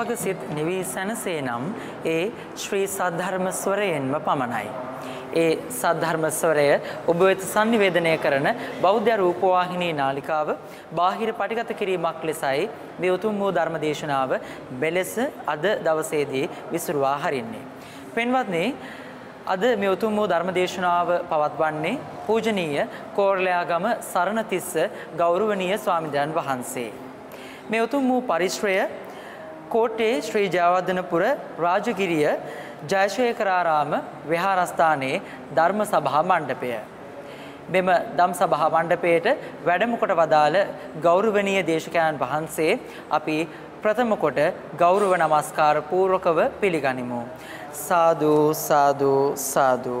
සත්වග සිත් නිවී සැනසේනම් ඒ ශ්‍රී සද්ධර්ම ස්වරයෙන්ම පමණයි. ඒ සද්ධර්ම ස්වරය ඔබ වෙත sannivedanaya කරන බෞද්ධ රූපවාහිනී නාලිකාව බාහිර පටිගත කිරීමක් ලෙසයි මේ උතුම් වූ ධර්ම දේශනාව බෙලෙස අද දවසේදී විසුරුවා හරින්නේ. පින්වත්නි අද මේ උතුම් වූ ධර්ම දේශනාව පවත්වන්නේ පූජනීය කෝරළයාගම සරණතිස්ස ගෞරවනීය ස්වාමීන් වහන්සේ. මේ උතුම් වූ පරිශ්‍රය කෝට්ටේ ශ්‍රී ජයවර්ධනපුර රාජගිරිය ජයශේඛරාරාම විහාරස්ථානයේ ධර්ම සභා මණ්ඩපය. මෙම ධම් සභා මණ්ඩපයේට වැඩම කොට වදාළ ගෞරවනීය දේශකයන් වහන්සේ අපි ප්‍රථම කොට ගෞරව නමස්කාර පූර්වකව පිළිගනිමු. සාදු සාදු සාදු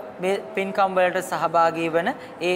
මේ පින්කම් වලට සහභාගී වන ඒ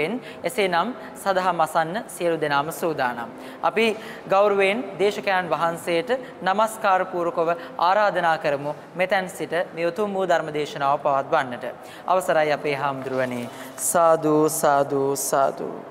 සහභාගීත්වයෙන් එසේනම් සදහම් අසන්න සියලු දෙනාම සූදානම්. අපි ගෞරවයෙන් දේශකයන් වහන්සේට নমස්කාර පූර්වකව ආරාධනා කරමු මෙතෙන් සිට මේ උතුම් වූ ධර්ම දේශනාව පවත්වන්නට. අවසරයි අපේ හාමුදුරුවනේ. සාදු සාදු සාදු.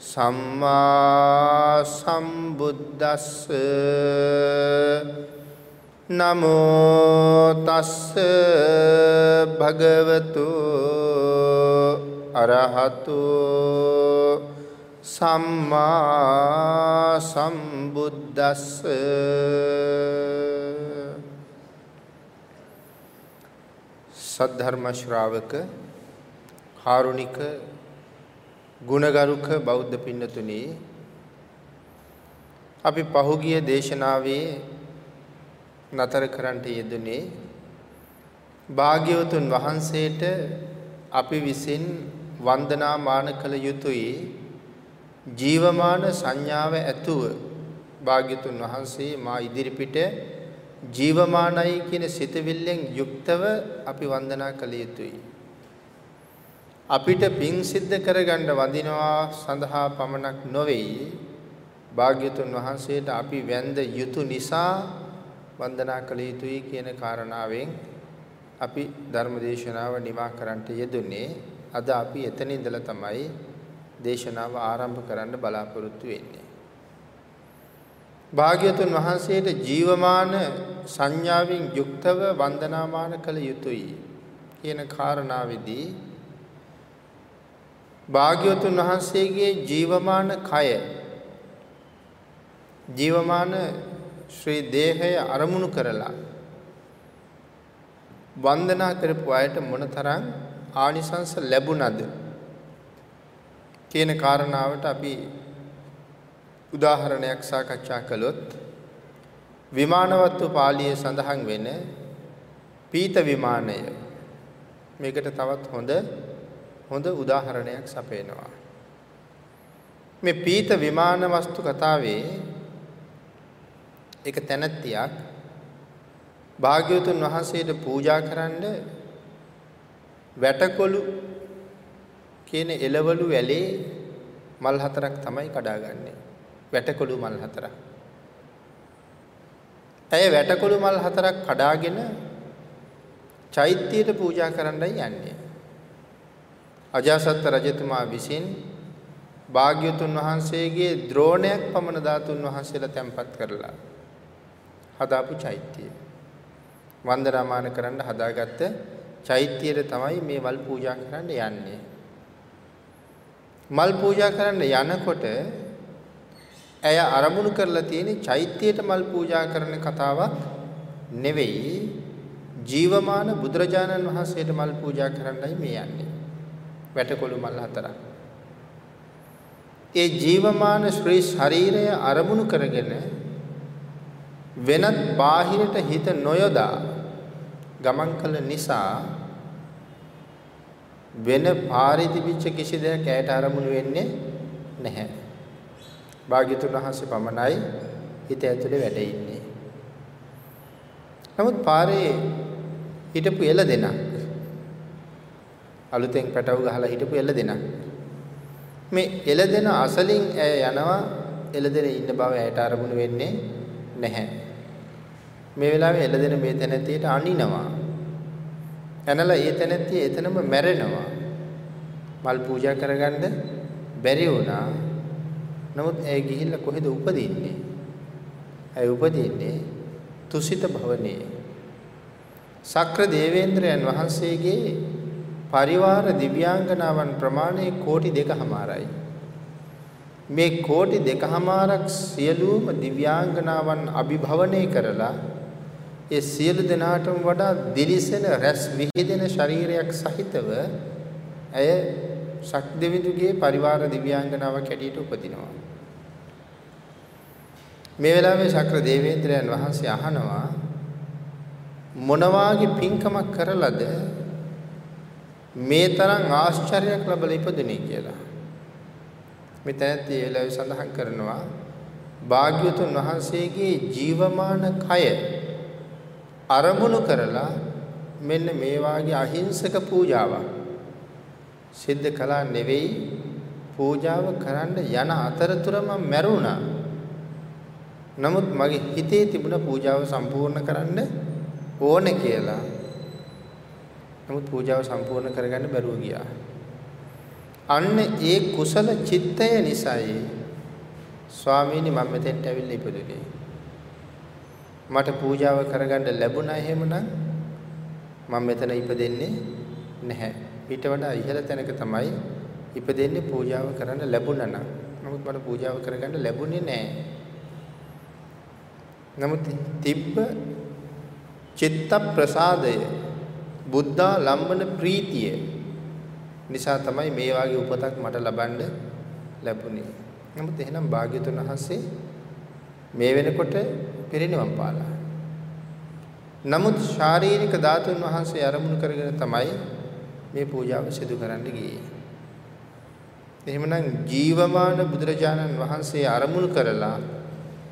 සම්මා සම්බුද්දස්ස. නමෝ තස්ස භගවතු අරහතු. සම්මා සම්බුද්දස්ස. සද්ධර්ම ශ්‍රාවක කාරුණික ගුණගරුක බෞද්ධ පින්නතුනි අපි පහුගිය දේශනාවේ නතර කරන්නට යෙදුනේ භාග්‍යවතුන් වහන්සේට අපි විසින් වන්දනාමාන කළ යුතුයි. ජීවමාන සංඥාව ඇතුව භාග්‍යතුන් වහන්සේ මා ඉදිරිපිට ජීවමානයි කියන සිතවිල්ලෙන් යුක්තව අපි වන්දනා කළ යුතුයි. අපිට පින් සිද්ධ කරගන්න වදිනවා සඳහා පමණක් නොවේයි. භාග්‍යතුන් වහන්සේට අපි වැඳ යුතු නිසා වන්දනා කළ යුතුයි කියන කාරණාවෙන් අපි ධර්මදේශනාව නිමා කරන්නට යෙදුනේ. අද අපි එතන ඉඳලා තමයි දේශනාව ආරම්භ කරන්න බලාපොරොත්තු වෙන්නේ. භාග්‍යතුන් වහන්සේට ජීවමාන සංඥාවෙන් යුක්තව වන්දනාමාන කළ යුතුයි කියන කාරණාවේදී භාග්‍යවතුන් වහන්සේගේ ජීවමාන කය ජීවමාන ශ්‍රී දේහය අරමුණු කරලා වන්දනා කරපු අයට මොනතරම් ආනිසංස ලැබුණද කියන කාරණාවට අපි උදාහරණයක් සාකච්ඡා කළොත් විමානවත්ව පාළියේ සඳහන් වෙන පීත විමානය. මේකට තවත් හොඳ හොඳ උදාහරණයක් සපයනවා මේ පීත විමාන වස්තු කතාවේ එක තැනැත්තියක් භාග්‍යවතුන් වහන්සේට පූජා කරන්න වැටකොළු කියන එළවලු වැලේ මල් හතරක් තමයි කඩාගන්නේ. වැටකොළු මල් හතරක්. ඇය වැටකොළු මල් හතරක් කඩාගෙන චෛත්‍යයට පූජා කරන්නයි යන්නේ. අජාසත් රජතුමා විසින් භාග්‍යවතුන් වහන්සේගේ ද්‍රෝණයක් පමණ ධාතුන් වහන්සේලා තැන්පත් කරලා හදාපු චෛත්‍යය. වන්දනාමාන කරන්න හදාගත්ත චෛත්‍යයට තමයි මේ මල් පූජා කරන්න යන්නේ. මල් පූජා කරන්න යනකොට ඇය අරමුණු කරලා තියෙන චෛත්‍යයට මල් පූජා කරන කතාවක් නෙවෙයි ජීවමාන බුදුරජාණන් වහන්සේට මල් පූජා කරන්නයි මේ යන්නේ. වැටකොළු මල් හතරක්. ඒ ජීවමාන ශ්‍රී ශරීරය අරමුණු කරගෙන වෙනත් බාහිරට හිත නොයොදා ගමන් කළ නිසා වෙන පාරිදිවිච්ච කිසි දෙයක් ඇයට අරමුණු වෙන්නේ නැහැ. භාග්‍යතුන් වහන්සේ පමණයි හිත ඇතුලේ වැඩ ඉන්නේ. නමුත් පාරේ හිටපු එළ දෙනක් අලුතෙන් පැටව ගහලා හිටපු එළ දෙනක් මේ එළ දෙන අසලින් ඇය යනවා එළ දෙන ඉන්න බව ඇයට අරමුණු වෙන්නේ නැහැ. මේ වෙලාවේ එළදෙන මේ තැනැත්තියට අනිනවා. ඇනලා ඒ තැනැත්තිය එතනම මැරෙනවා. මල් පූජා කරගන්න බැරි වුණා. නමුත් ඇය ගිහිල්ලා කොහෙද උපදින්නේ? ඇය උපදින්නේ තුසිත භවනේ. සක්‍ර දේවේන්ද්‍රයන් වහන්සේගේ පරිවාර දිව්‍යාංගනාවන් ප්‍රමාණය කෝටි දෙකමාරයි. මේ කෝටි දෙකමාරක් සියලුම දිව්‍යාංගනාවන් අභිභවනය කරලා ඒ සියලු දෙනාටම වඩා දිලිසෙන රැස් විහිදෙන ශරීරයක් සහිතව ඇය ශක්දෙවිඳුගේ පරිවාර දිව්‍යාංගනාවක් හැටියට උපදිනවා. මේ වෙලාවේ ශක්‍ර දේවේන්ද්‍රයන් වහන්සේ අහනවා මොනවාගේ පින්කමක් කරලද මේ තරම් ආශ්චර්යයක් ලැබලා ඉපදුනේ කියලා. මෙතනදී ඒ වෙලාවේ සඳහන් කරනවා භාග්‍යවතුන් වහන්සේගේ ජීවමාන කය අරමුණු කරලා මෙන්න මේ වාගේ අහිංසක පූජාවක් සිද්ධ කළා නෙවෙයි පූජාව කරන්න යන අතරතුර මම මැරුණා. නමුත් මගේ හිතේ තිබුණ පූජාව සම්පූර්ණ කරන්න ඕනේ කියලා. නමුත් පූජාව සම්පූර්ණ කරගන්න බැරුව ගියා. අන්න ඒ කුසල චිත්තය නිසායි ස්වාමීනි මම මෙතෙන්ට ඇවිල්ලා ඉපදුනේ. මට පූජාව කරගන්න ලැබුණා එහෙමනම් මම මෙතන ඉපදෙන්නේ නැහැ. ඊට වඩා ඉහළ තැනක තමයි ඉපදෙන්නේ පූජාව කරන්න ලැබුණා නම්. නමුත් මට පූජාව කරගන්න ලැබුණේ නැහැ. නමුත් තිබ්බ චිත්ත ප්‍රසාදය බුද්ධා ලම්බන ප්‍රීතිය නිසා තමයි මේ වාගේ උපතක් මට ලබන්න ලැබුණේ. නමුත් එහෙනම් භාග්‍යතුන් වහන්සේ මේ වෙනකොට පිරිනිවන් පාලා. නමුත් ශාරීරික ධාතුන් වහන්සේ ආරමුණු කරගෙන තමයි මේ පූජාව සිදු කරන්න ගියේ. එහෙමනම් ජීවමාන බුදුරජාණන් වහන්සේ ආරමුණු කරලා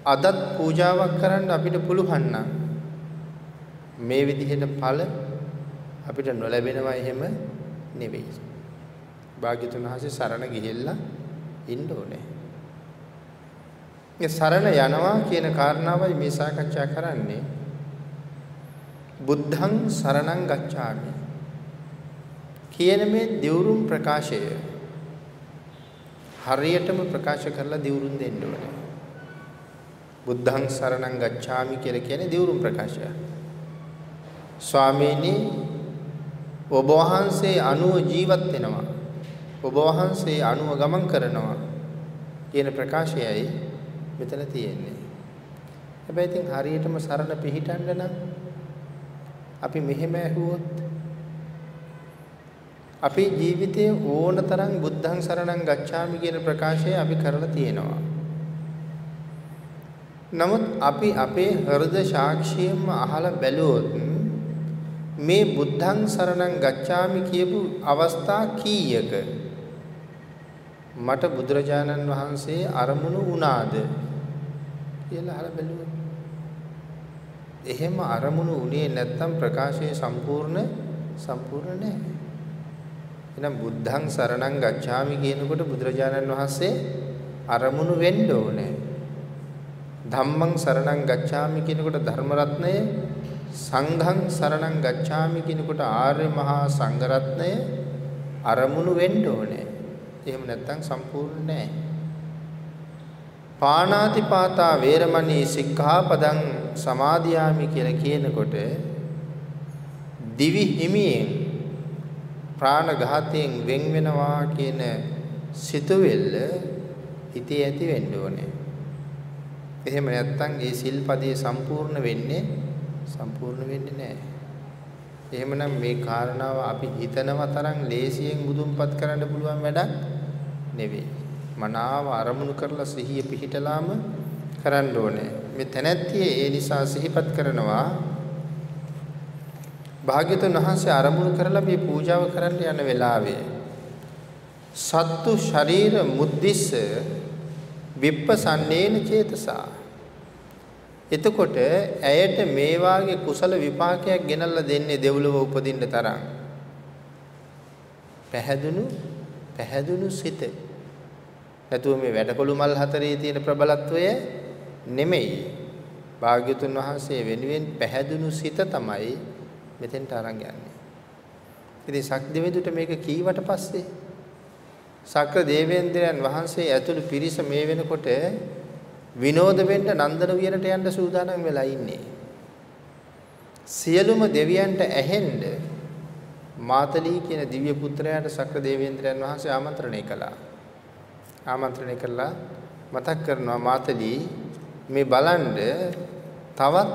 අදත් පූජාවක් කරන්න අපිට පුළුවන් නම් මේ විදිහට ඵල අපිට නොලැබෙනවා එහෙම නෙවෙයි. භාග්‍යතුන් වහන්සේ සරණ ගිහිල්ලා ඉන්න ඕනේ. මේ සරණ යනවා කියන කාරණාවයි මේ සාකච්ඡා කරන්නේ. බුද්ධං සරණං ගච්ඡාමි කියන මේ දිවුරුම් ප්‍රකාශය හරියටම ප්‍රකාශ කරලා දිවුරුම් දෙන්න ඕනේ. බුද්ධං සරණං ගච්ඡාමි කියලා කියන්නේ දිවුරුම් ප්‍රකාශය. ස්වාමීනි ඔබ වහන්සේ අනුව ජීවත් වෙනවා. ඔබ වහන්සේ අනුව ගමන් කරනවා කියන ප්‍රකාශයයි මෙතන තියෙන්නේ. හැබැයි ඉතින් හරියටම සරණ පිහිටන්න නම් අපි මෙහෙම ඇහුවොත් අපේ ජීවිතයේ ඕනතරම් බුද්ධං සරණං ගච්ඡාමි කියන ප්‍රකාශය අපි කරලා තියෙනවා. නමුත් අපි අපේ හෘද සාක්ෂියෙන්ම අහලා බැලුවොත් මේ බුද්ධං සරණං ගච්ඡාමි කියපු අවස්ථා කීයක මට බුදුරජාණන් වහන්සේ අරමුණු වුණාද කියලා අහලා බැලුවොත් එහෙම අරමුණු උනේ නැත්තම් ප්‍රකාශයේ සම්පූර්ණ සම්පූර්ණ නැහැ. එහෙනම් බුද්ධං සරණං ගච්ඡාමි කියනකොට බුදුරජාණන් වහන්සේ අරමුණු වෙන්න ඕනේ. ධම්මං සරණං ගච්ඡාමි කියනකොට ධර්ම රත්නය සංඝං සරණං ගච්ඡාමි කියනකොට ආර්ය මහා සංඝ රත්නය අරමුණු වෙන්න ඕනේ. එහෙම නැත්නම් සම්පූර්ණ නැහැ. පාණාතිපාතා වේරමණී සික්ඛාපදං සමාදියාමි කියලා කියනකොට දිවි හිමියෙන් ප්‍රාණඝාතයෙන් වෙන් වෙනවා කියන සිතුවිල්ල හිතේ ඇති වෙන්න ඕනේ. එහෙම නැත්නම් ඒ සිල්පදේ සම්පූර්ණ වෙන්නේ සම්පූර්ණ වෙන්නේ නැහැ. එහෙමනම් මේ කාරණාව අපි හිතනව තරම් ලේසියෙන් මුදුන්පත් කරන්න පුළුවන් වැඩක් නෙවෙයි. මනාව අරමුණු කරලා සිහිය පිහිටලාම කරන්න ඕනේ. මේ තැනැත්තිය ඒ නිසා සිහිපත් කරනවා භාග්‍යතුන් වහන්සේ අරමුණු කරලා මේ පූජාව කරන්න යන වෙලාවේ සත්තු ශරීර මුද්දිස්ස විප්පසන්නේන චේතසා එතකොට ඇයට මේ වාගේ කුසල විපාකයක් ගෙනල්ලා දෙන්නේ දෙව්ලොව උපදින්න තරම්. පැහැදුණු පැහැදුණු සිත. නැතුව මේ වැඩකොළු මල් හතරේ තියෙන ප්‍රබලත්වය නෙමෙයි. භාග්‍යතුන් වහන්සේ වෙනුවෙන් පැහැදුණු සිත තමයි මෙතෙන්ට අරන් යන්නේ. ඉතින් සක්දෙවිඳුට මේක කීවට පස්සේ? සක්‍ර දේවේන්ද්‍රයන් වහන්සේ ඇතුළු පිරිස මේ වෙනකොට විනෝද වෙන්න නන්දන වියනට යන්න සූදානම් වෙලා ඉන්නේ. සියලුම දෙවියන්ට ඇහෙන්න මාතලී කියන දිව්‍ය පුත්‍රයාට සක්‍ර දේවේන්ද්‍රයන් වහන්සේ ආමන්ත්‍රණය කළා. ආමන්ත්‍රණය කළා මතක් කරනවා මාතලී මේ බලන්න තවත්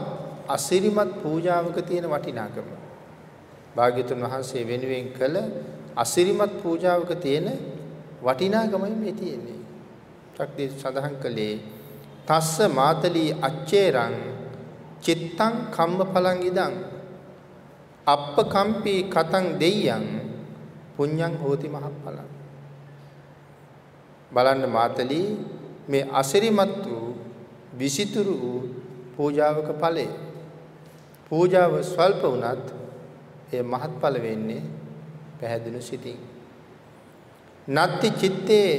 අසිරිමත් පූජාවක තියෙන වටිනාකම. භාග්‍යතුන් වහන්සේ වෙනුවෙන් කළ අසිරිමත් පූජාවක තියෙන වටිනාකමයි මේ තියෙන්නේ. ශක්තිය සඳහන් කළේ තස්ස මාතලී අච්චේරං චිත්තං කම්ම පලං ඉදං අප්පකම්පි කතං දෙයයන් පුඤ්ඤං හෝති මහප්පලං බලන්න මාතලී මේ අසිරිමත් වූ විසිතුරු වූ පූජාවක ඵලය. පූජාව ස්වල්ප වුණත් ඒ මහත්ඵල වෙන්නේ පැහැදිලි සිතින්. නත්ති චිත්තේ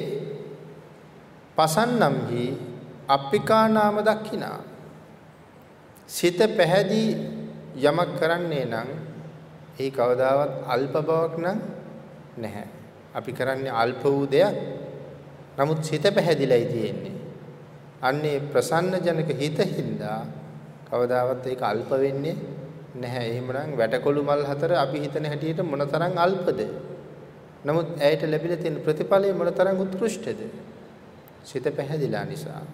පසන්නම්හි අප්පිකා නාම දක්ඛිනා සිත පැහැදී යමක් කරන්නේ නම් ඒ කවදාවත් අල්ප බවක් නම් නැහැ. අපි කරන්නේ අල්ප වූ දෙයක්. නමුත් සිත පැහැදිලයි තියෙන්නේ. අන්නේ ප්‍රසන්න ජනක හිත හින්දා කවදාවත් ඒක අල්ප වෙන්නේ නැහැ. එහෙමනම් වැටකොළු මල් හතර අපි හිතන හැටියට මොනතරම් අල්පද? නමුත් ඇයට ලැබිලා තියෙන ප්‍රතිඵලය මොනතරම් උත්කෘෂ්ඨද? සිත පැහැදිලා නිසා.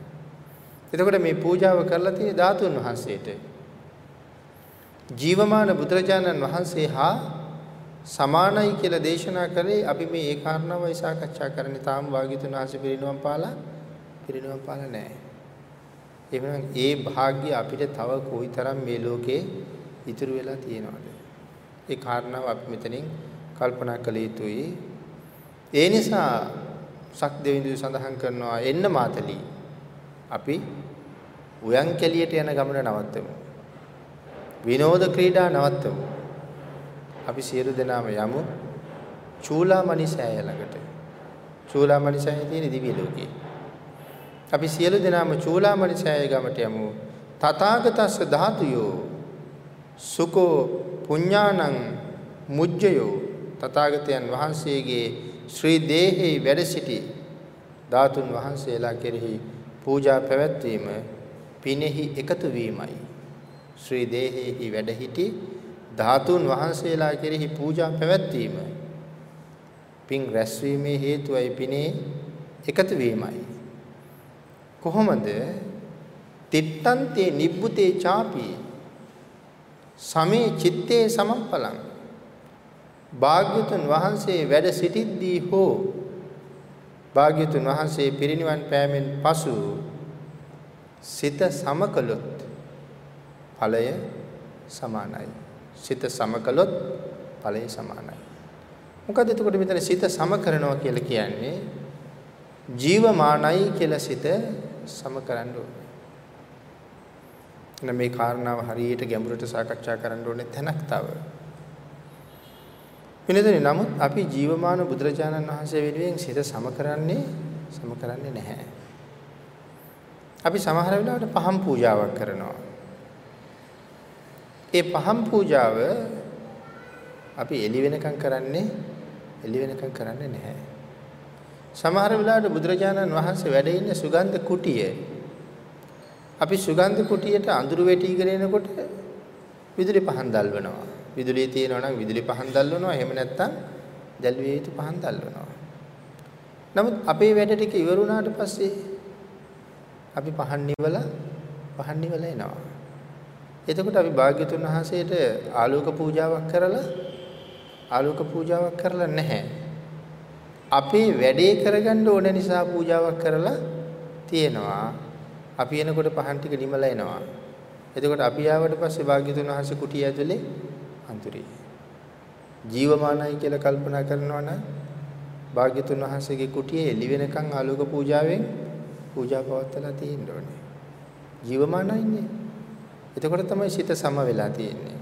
එතකොට මේ පූජාව කරලා තියෙන ධාතුන් වහන්සේට ජීවමාන බුදුරජාණන් වහන්සේ හා සමානයි කියලා දේශනා කරේ අපි මේ ඒ කාරණාවයි සාකච්ඡා කරන්නේ තාම වාග්යතුන් වහන්සේ පිරිනුවම් පාලා පිරිනුවම් පාලා නැහැ. එහෙනම් ඒ වාග්ය අපිට තව කොයිතරම් මේ ලෝකේ ඉතුරු වෙලා තියෙනවද? ඒ කාරණාව අපි මෙතනින් කල්පනා කළ යුතුයි. ඒ නිසා සක් දෙවිඳු සඳහන් කරනවා එන්න මාතලී අපි උයන් කැලියට යන ගමන නවත්තමු. විනෝද ක්‍රීඩා නවත්තමු. අපි සියලු දෙනාම යමු චූලාමණි සෑය ළඟට. චූලාමණි සෑය තියෙන දිව්‍ය ලෝකේ. අපි සියලු දෙනාම චූලාමණි සෑය ගමට යමු. තථාගතස්ස ධාතුයෝ සුකෝ පුඤ්ඤානං මුජ්ජයෝ තථාගතයන් වහන්සේගේ ශ්‍රී දේහේ වැඩ සිටි ධාතුන් වහන්සේලා කෙරෙහි පූජා පැවැත්වීම පිනෙහි එකතු වීමයි. ශ්‍රී දේහෙහි වැඩ සිටි ධාතුන් වහන්සේලා කෙරෙහි පූජා පැවැත්වීම. පින් රැස්වීමේ හේතුවයි පිනේ එකතු වීමයි. කොහොමද? තිත්තන්තේ නිබ්බුතේ ചാපි සමේ චිත්තේ සමප්පලං භාග්‍යතුන් වහන්සේ වැඩ සිටිද්දී හෝ භාග්‍යතුන් වහන්සේ පිරිනිවන් පෑමෙන් පසු සිත සමකලොත් ඵලය සමානයි. සිත සමකලොත් ඵලය සමානයි. මොකද එතකොට මෙතන සිත සම කරනවා කියලා කියන්නේ ජීවමානයි කියලා සිත සම කරන්න ඕනේ. එන මේ කාරණාව හරියට ගැඹුරට සාකච්ඡා කරන්න ඕනේ තැනක් තව. වෙනදෙනි නමුත් අපි ජීවමාන බුදුරජාණන් වහන්සේ වෙනුවෙන් සිත සම කරන්නේ සම කරන්නේ නැහැ. අපි සමහර වෙලාවට පහම් පූජාවක් කරනවා. ඒ පහම් පූජාව අපි එළි වෙනකම් කරන්නේ එළි වෙනකම් කරන්නේ නැහැ. සමහර වෙලාවට බුදුරජාණන් වහන්සේ වැඩ ඉන්නේ සුගන්ධ කුටිය. අපි සුගන්ධ කුටියට අඳුරු වැටිගෙන එනකොට විදුලි පහන් දැල්වනවා. විදුලිය තියෙනවා නම් විදුලි පහන් දැල්වනවා. එහෙම නැත්නම් දැල්විය යුතු පහන් දැල්වනවා. නමුත් අපේ වැඩ ටික ඉවර වුණාට පස්සේ අපි පහන් නිවලා පහන් නිවලා එනවා. එතකොට අපි භාග්‍යතුන් වහන්සේට ආලෝක පූජාවක් කරලා ආලෝක පූජාවක් කරලා නැහැ. අපේ වැඩේ කරගන්න ඕන නිසා පූජාවක් කරලා තියෙනවා. අපි එනකොට පහන් ටික නිමලා එනවා. එතකොට අපි ආවට පස්සේ භාග්‍යතුන් වහන්සේ කුටිය ඇතුලේ අන්තුරේ. ජීවමානයි කියලා කල්පනා කරනවා නම් භාග්‍යතුන් වහන්සේගේ කුටියේ එළි වෙනකන් ආලෝක පූජාවෙන් පූජා පවත්වලා තියෙන්න ඕනේ. ජීවමානයිනේ. එතකොට තමයි සිත සම වෙලා තියෙන්නේ.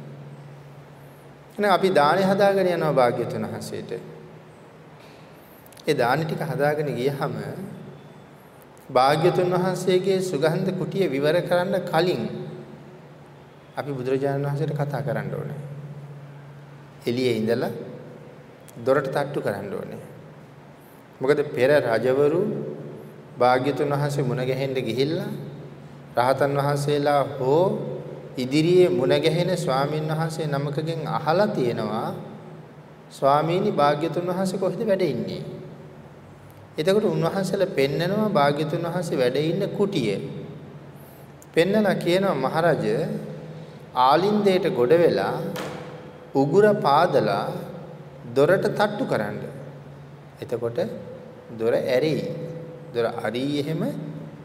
එහෙනම් අපි දානේ හදාගෙන යනවා භාග්‍යතුන් වහන්සේට. ඒ දානි ටික හදාගෙන ගියහම භාග්‍යතුන් වහන්සේගේ සුගන්ධ කුටිය විවර කරන්න කලින් අපි බුදුරජාණන් වහන්සේට කතා කරන්න ඕනේ. එළියේ ඉඳලා දොරට තට්ටු කරන්න ඕනේ. මොකද පෙර රජවරු භාග්‍යතුන් වහන්සේ මුණ ගැහෙන්න ගිහිල්ලා රහතන් වහන්සේලා හෝ ඉදිරියේ මුණ ගැහෙන ස්වාමින් වහන්සේ නමකගෙන් අහලා තියෙනවා ස්වාමීනි භාග්‍යතුන් වහන්සේ කොහෙද වැඩ ඉන්නේ? එතකොට උන්වහන්සේලා පෙන්නනවා භාග්‍යතුන් වහන්සේ වැඩ ඉන්න කුටිය. පෙන්නලා කියනවා මහරජ ආලින්දයට ගොඩ වෙලා උගුර පාදලා දොරට තට්ටු කරන්න. එතකොට දොර ඇරෙයි. දොර අරී එහෙම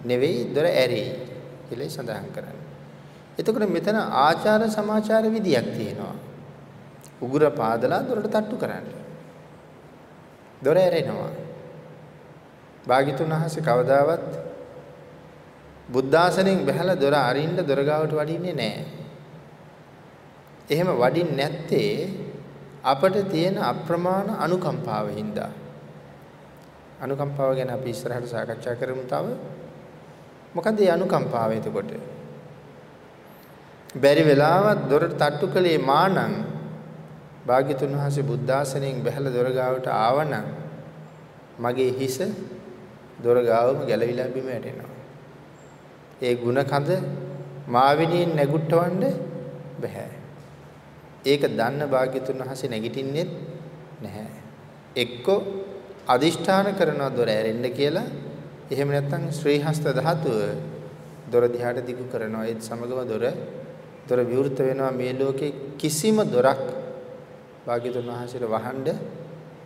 නෙවෙයි දොර ඇරෙයි කියලා සඳහන් කරන්නේ. එතකොට මෙතන ආචාර සමාචාර විදියක් තියෙනවා. උගුර පාදලා දොරට තට්ටු කරන්න. දොර ඇරෙනවා. භාග්‍යතුන් වහන්සේ කවදාවත් බුද්ධාසනෙන් බැහැලා දොර අරින්න දොර ගාවට වඩින්නේ නැහැ. එහෙම වඩින්නේ නැත්තේ අපට තියෙන අප්‍රමාණ අනුකම්පාව හින්දා. අනුකම්පාව ගැන අපි ඉස්සරහට සාකච්ඡා කරමු තව. මොකද මේ අනුකම්පාව එතකොට? බැරි වෙලාවත් දොරට තට්ටු කළේ මානම් භාග්‍යතුන් වහන්සේ බුද්ධාසනයෙන් බැහැලා දොර ගාවට ආවනම් මගේ හිස දොර ගාවම ගැලවිලා බිම වැටෙනවා. ඒ ಗುಣ කඳ මාවිනියෙන් නැගුට්ටවන්න බෑ. ඒක දන්න භාග්‍යතුන් වහන්සේ නැගිටින්නෙත් නැහැ. එක්කෝ අදිෂ්ඨාන කරනවා දොර ඇරෙන්න කියලා. එහෙම නැත්නම් ශ්‍රී හස්ත ධාතුව දොර දිහාට දිගු කරනවා. ඒත් සමගම දොර දොර විවෘත වෙනවා මේ ලෝකේ කිසිම දොරක් භාග්‍යතුන් වහන්සේට වහන්න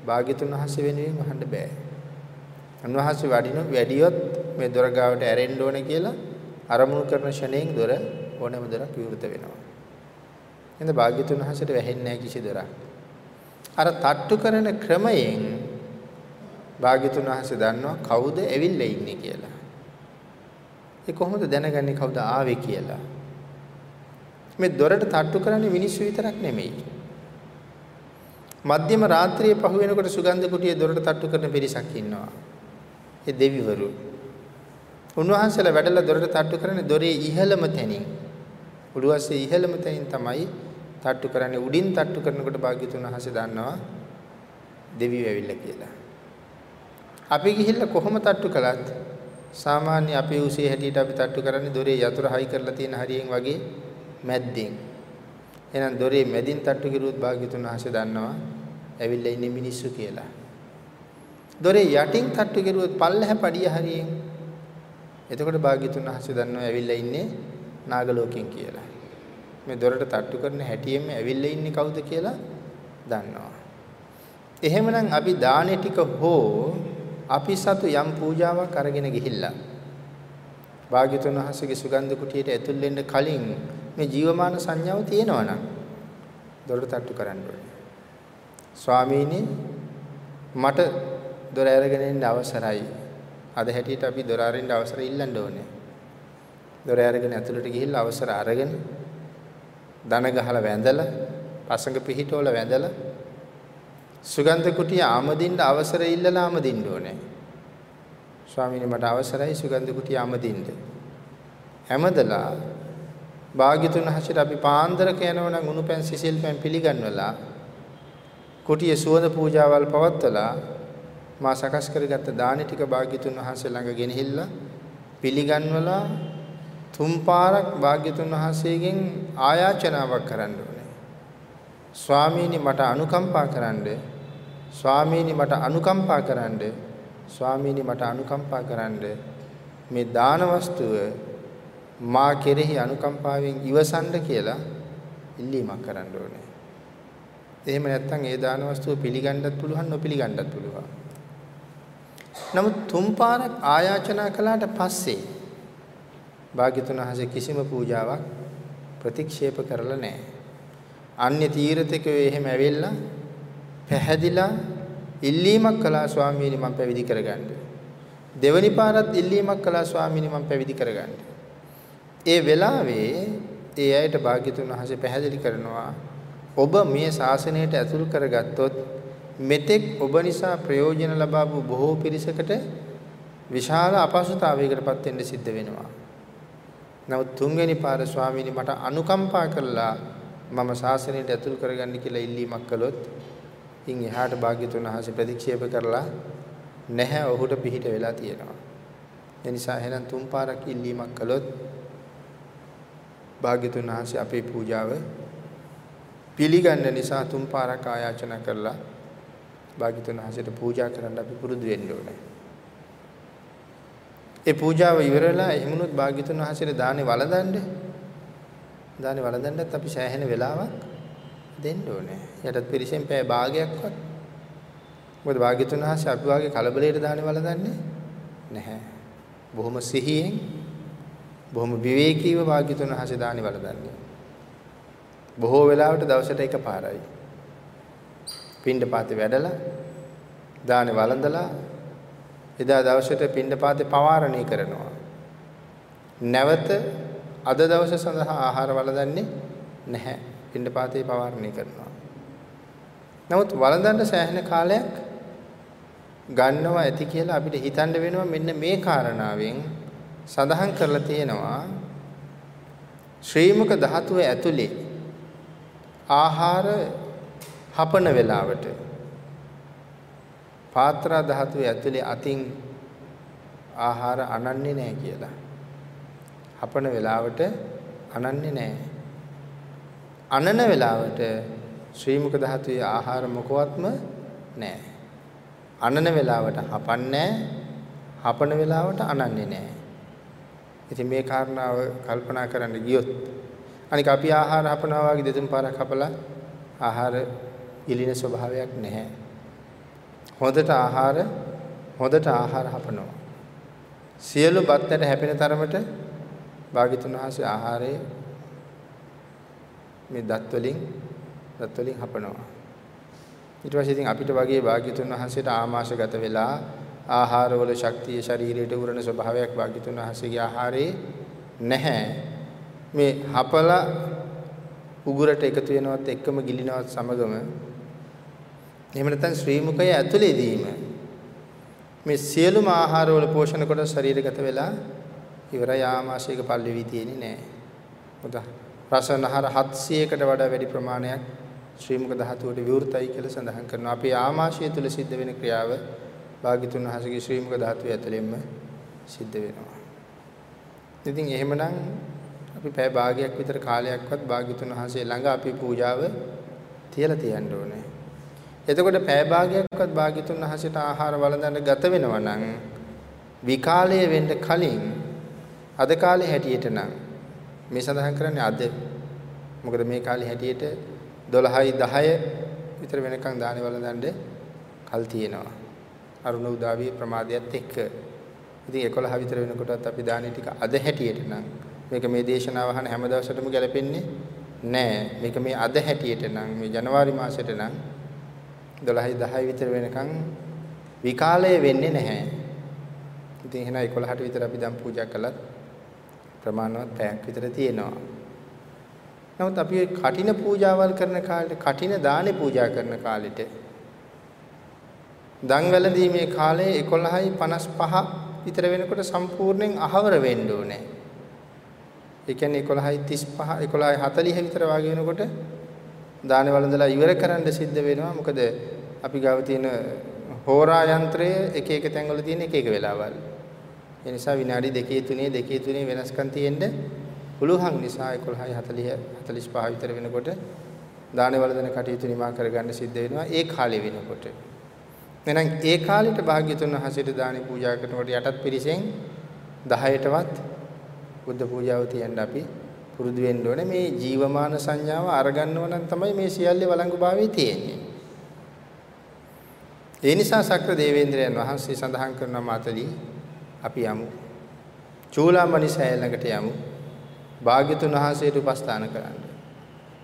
භාග්‍යතුන් වහන්සේ වෙනුවෙන් වහන්න බෑ. උන්වහන්සේ වඩින වැඩියොත් මේ දොර ගාවට ඇරෙන්න ඕනේ කියලා අරමුණු කරන ෂණයෙන් දොර ඕනෑම දොරක් විවෘත වෙනවා. එහෙනම් භාග්‍යතුන් වහන්සේට වැහෙන්නේ නැහැ කිසි දොරක්. අර තට්ටු කරන ක්‍රමයෙන් භාග්‍යතුන් වහන්සේ දන්නවා කවුද ඇවිල්ලා ඉන්නේ කියලා. ඒ කොහොමද දැනගන්නේ කවුද ආවේ කියලා? මේ දොරට තට්ටු කරන්නේ මිනිස්සු විතරක් නෙමෙයි. මධ්‍යම රාත්‍රියේ පහු වෙනකොට සුගන්ධ කුටියේ දොරට තට්ටු කරන පිරිසක් ඉන්නවා. ඒ දෙවිවරු. උන්වහන්සේලා වැඩලා දොරට තට්ටු කරන්නේ දොරේ ඉහළම තැනින්. උඩුවස්සේ ඉහළම තැනින් තමයි තට්ටු කරන්නේ. උඩින් තට්ටු කරනකොට භාග්‍යතුන් වහන්සේ දන්නවා දෙවියෝ ඇවිල්ලා කියලා. අපි ගිහිල්ලා කොහොම තට්ටු කළත් සාමාන්‍ය අපේ උසේ හැටියට අපි තට්ටු කරන්නේ දොරේ යතුරු හයි කරලා තියෙන හරියෙන් වගේ මැද්දෙන්. එහෙනම් දොරේ මැදින් තට්ටු කරුවොත් භාග්‍යතුන් වහන්සේ දන්නවා ඇවිල්ලා ඉන්නේ මිනිස්සු කියලා. දොරේ යටින් තට්ටු කරුවොත් පල්ලෙහ පඩිය හරියෙන්. එතකොට භාග්‍යතුන් වහන්සේ දන්නවා ඇවිල්ලා ඉන්නේ නාග ලෝකෙන් කියලා. මේ දොරට තට්ටු කරන හැටියෙම ඇවිල්ලා ඉන්නේ කවුද කියලා දන්නවා. එහෙමනම් අපි දානේ ටික හෝ අපි සතු යම් පූජාවක් අරගෙන ගිහිල්ලා භාග්‍යතුන් වහන්සේගේ සුගන්ධ කුටියට ඇතුල් වෙන්න කලින් මේ ජීවමාන සංඥාව තියෙනවා නම් දොරට තට්ටු කරන්න ඕනේ. ස්වාමීනි මට දොර අරගෙන ඉන්න අවසරයි. අද හැටියට අපි දොර අරින්න අවසර ඉල්ලන්න ඕනේ. දොර අරගෙන ඇතුළට ගිහිල්ලා අවසර අරගෙන දන ගහලා වැඳලා පසඟ පිහිටවල වැඳලා සුගන්ධ කුටිය ආමදින්න අවසර ඉල්ලලා ආමදින්න ඕනේ. ස්වාමීනි මට අවසරයි සුගන්ධ කුටිය ආමදින්න. හැමදලා භාග්‍යතුන් හසිර අපි පාන්දරක යනවා නම් උණුපැන් සිසිල් පැන් පිළිගන්වලා කුටිය සුවඳ පූජාවල් පවත්වලා මා සකස් කරගත්ත දානි ටික භාග්‍යතුන් වහන්සේ ළඟ ගෙනහිල්ලා පිළිගන්වලා තුන් පාරක් භාග්‍යතුන් වහන්සේගෙන් ආයාචනාවක් කරන්න ඕනේ. ස්වාමීනි මට අනුකම්පා කරන්න. ස්වාමීනි මට අනුකම්පා කරන්න. ස්වාමීනි මට අනුකම්පා කරන්න. මේ දාන වස්තුව මා කෙරෙහි අනුකම්පාවෙන් ඉවසන්න කියලා ඉල්ලීමක් කරන්න ඕනේ. එහෙම නැත්නම් ඒ දාන වස්තුව පිළිගන්නත් පුළුවන් නොපිළිගන්නත් පුළුවන්. නමුත් තුන් පාරක් ආයාචනා කළාට පස්සේ භාග්‍යතුන් වහන්සේ කිසිම පූජාවක් ප්‍රතික්ෂේප කරලා නැහැ. අන්‍ය තීර්ථකයෝ එහෙම ඇවිල්ලා පැහැදිලා ඉල්ලීමක් කළා ස්වාමීනි මම පැවිදි කරගන්න. දෙවනි පාරත් ඉල්ලීමක් කළා ස්වාමීනි මම පැවිදි කරගන්න. ඒ වෙලාවේ ඒ අයට භාග්‍යතුන් වහන්සේ පැහැදිලි කරනවා ඔබ මේ ශාසනයට ඇතුල් කරගත්තොත් මෙතෙක් ඔබ නිසා ප්‍රයෝජන ලබාපු බොහෝ පිරිසකට විශාල අපහසුතාවයකටපත් වෙන්න සිද්ධ වෙනවා. නමුත් තුන්වෙනි පාර ස්වාමීනි මට අනුකම්පා කළා මම ශාසනයට ඇතුල් කරගන්න කියලා ඉල්ලීමක් කළොත් ඉන් එහාට භාග්‍යතුන් වහන්සේ ප්‍රතික්ෂේප කරලා නැහැ ඔහුට පිහිට වෙලා තියෙනවා. ඒ නිසා එහෙනම් තුන් පාරක් ඉල්ලීමක් කළොත් භාග්‍යතුන් වහන්සේ අපේ පූජාව පිළිගන්න නිසා තුන් පාරක් ආයාචනා කරලා භාග්‍යතුන් වහන්සේට පූජා කරන්න අපි පුරුදු වෙන්න ඕනේ. ඒ පූජාව ඉවරලා එහෙමුණොත් භාග්‍යතුන් වහන්සේට දානේ වළඳන්නේ. දානේ වළඳන්නත් අපි සෑහෙන වෙලාවක් දෙන්න ඕනේ. යටත් පිරිසෙන් පැය භාගයක්වත්. මොකද භාග්‍යතුන් වහන්සේ අපි වාගේ කලබලයට දානේ වළඳන්නේ නැහැ. බොහොම සිහියෙන් බොහොම විවේකීව භාග්‍යතුන් වහන්සේ දානේ වළඳන්නේ. බොහෝ වෙලාවට දවසට එකපාරයි. පින්ඩ පාතේ වැඩලා දානේ වළඳලා එදා දවසට පින්ඩපාතේ පවාරණය කරනවා. නැවත අද දවස සඳහා ආහාර වළඳන්නේ නැහැ. පින්ඩපාතේ පවාරණය කරනවා. නමුත් වළඳන්න සෑහෙන කාලයක් ගන්නවා ඇති කියලා අපිට හිතන්න වෙනවා මෙන්න මේ කාරණාවෙන් සඳහන් කරලා තියෙනවා ශ්‍රීමුක ධාතුව ඇතුලේ ආහාර හපන වෙලාවට පාත්‍රා ධාතුවේ ඇතුලේ අතින් ආහාර අනන්නේ නැහැ කියලා. හපන වෙලාවට අනන්නේ නැහැ. අනන වෙලාවට ශ්‍රීමුක ධාතුවේ ආහාර මොකවත්ම නැහැ. අනන වෙලාවට හපන්නේ හපන වෙලාවට අනන්නේ නැහැ. ඉතින් මේ කාරණාව කල්පනා කරන්න ගියොත් අනික අපි ආහාර හපනවා වගේ දෙතුන් පාරක් හපලා ආහාර ඉලින ස්වභාවයක් නැහැ. හොඳට ආහාර හොඳට ආහාර හපනවා. සියලු බත්තට හැපෙන තරමට භාග්‍යතුන් වහන්සේ ආහාරයේ මේ දත් වලින් දත් වලින් හපනවා. ඊට පස්සේ ඉතින් අපිට වගේ භාග්‍යතුන් වහන්සේට ආමාශගත වෙලා ආහාරවල ශක්තිය ශරීරයට උරන ස්වභාවයක් භාග්‍යතුන් වහන්සේගේ ආහාරේ නැහැ. මේ හපලා උගුරට එකතු වෙනවත් එක්කම ගිලිනවත් සමගම එහෙම නැත්නම් ශ්‍රී මුඛය ඇතුළේදීම මේ සියලුම ආහාරවල පෝෂණ කොට ශරීරගත වෙලා ඉවරයි ආමාශයක පල්ලෙවි තියෙන්නේ නැහැ. මොකද රසනහර 700කට වඩා වැඩි ප්‍රමාණයක් ශ්‍රී මුඛ ධාතුවට විවෘතයි කියලා සඳහන් කරනවා. අපේ ආමාශය තුල සිද්ධ වෙන ක්‍රියාව භාග්‍යතුන් වහන්සේගේ ශ්‍රී මුඛ ධාතුවේ ඇතුළෙන්ම සිද්ධ වෙනවා. ඉතින් එහෙමනම් අපි පැය භාගයක් විතර කාලයක්වත් භාග්‍යතුන් වහන්සේ ළඟ අපි පූජාව තියලා තියන්න ඕනේ. එතකොට පැය භාගයක්වත් භාග්‍යතුන් වහන්සේට ආහාර වළඳන්න ගත වෙනවා නම් විකාලය වෙන්න කලින් අද කාලේ හැටියට නම් මේ සඳහන් කරන්නේ අද මොකද මේ කාලේ හැටියට 12යි 10 විතර වෙනකන් දානේ වළඳන්න කල් තියෙනවා. අරුණ උදාවිය ප්‍රමාදයත් එක්ක. ඉතින් 11 විතර වෙනකොටත් අපි දානේ ටික අද හැටියට නම් මේක මේ දේශනාව අහන හැම දවසටම ගැලපෙන්නේ නෑ. මේක මේ අද හැටියට නම් මේ ජනවාරි මාසෙට නම් 12යි 10 විතර වෙනකන් විකාලය වෙන්නේ නැහැ. ඉතින් එහෙනම් 11ට විතර අපි දැන් පූජා කළත් ප්‍රමාණවත් පැයක් විතර තියෙනවා. නමුත් අපි කටින පූජාවල් කරන කාලෙට කටින දානේ පූජා කරන කාලෙට දන් වැළඳීමේ කාලය 11:55 විතර වෙනකොට සම්පූර්ණයෙන් අහවර වෙන්න ඕනේ. ඒ කියන්නේ 11:35 11:40 විතර වගේ වෙනකොට දානේ වළඳලා ඉවර කරන්න සිද්ධ වෙනවා. මොකද අපි ගාව තියෙන හෝරා යන්ත්‍රය එක එක තැන්වල තියෙන එක එක වෙලාවල්. ඒ නිසා විනාඩි දෙකේ තුනේ දෙකේ තුනේ වෙනස්කම් තියෙන්න පුළුවන් නිසා 11:40 45 විතර වෙනකොට දානේ වළඳන කටයුතු නිමා කරගන්න සිද්ධ වෙනවා ඒ කාලේ වෙනකොට. එහෙනම් ඒ කාලෙට භාග්‍යතුන් වහන්සේට දානේ පූජා කරනකොට යටත් පිරිසෙන් 10ටවත් බුද්ධ පූජාව තියන්න අපි පුරුදු වෙන්න ඕනේ මේ ජීවමාන සංඥාව අරගන්නව නම් තමයි මේ සියල්ලේ වළංගුභාවයේ තියෙන්නේ. ඒ නිසා සක්‍ර දේවේන්ද්‍රයන් වහන්සේ සඳහන් කරන මාතලී අපි යමු. චූලාමණි සෑය ළඟට යමු. භාග්‍යතුන් වහන්සේට උපස්ථාන කරන්න.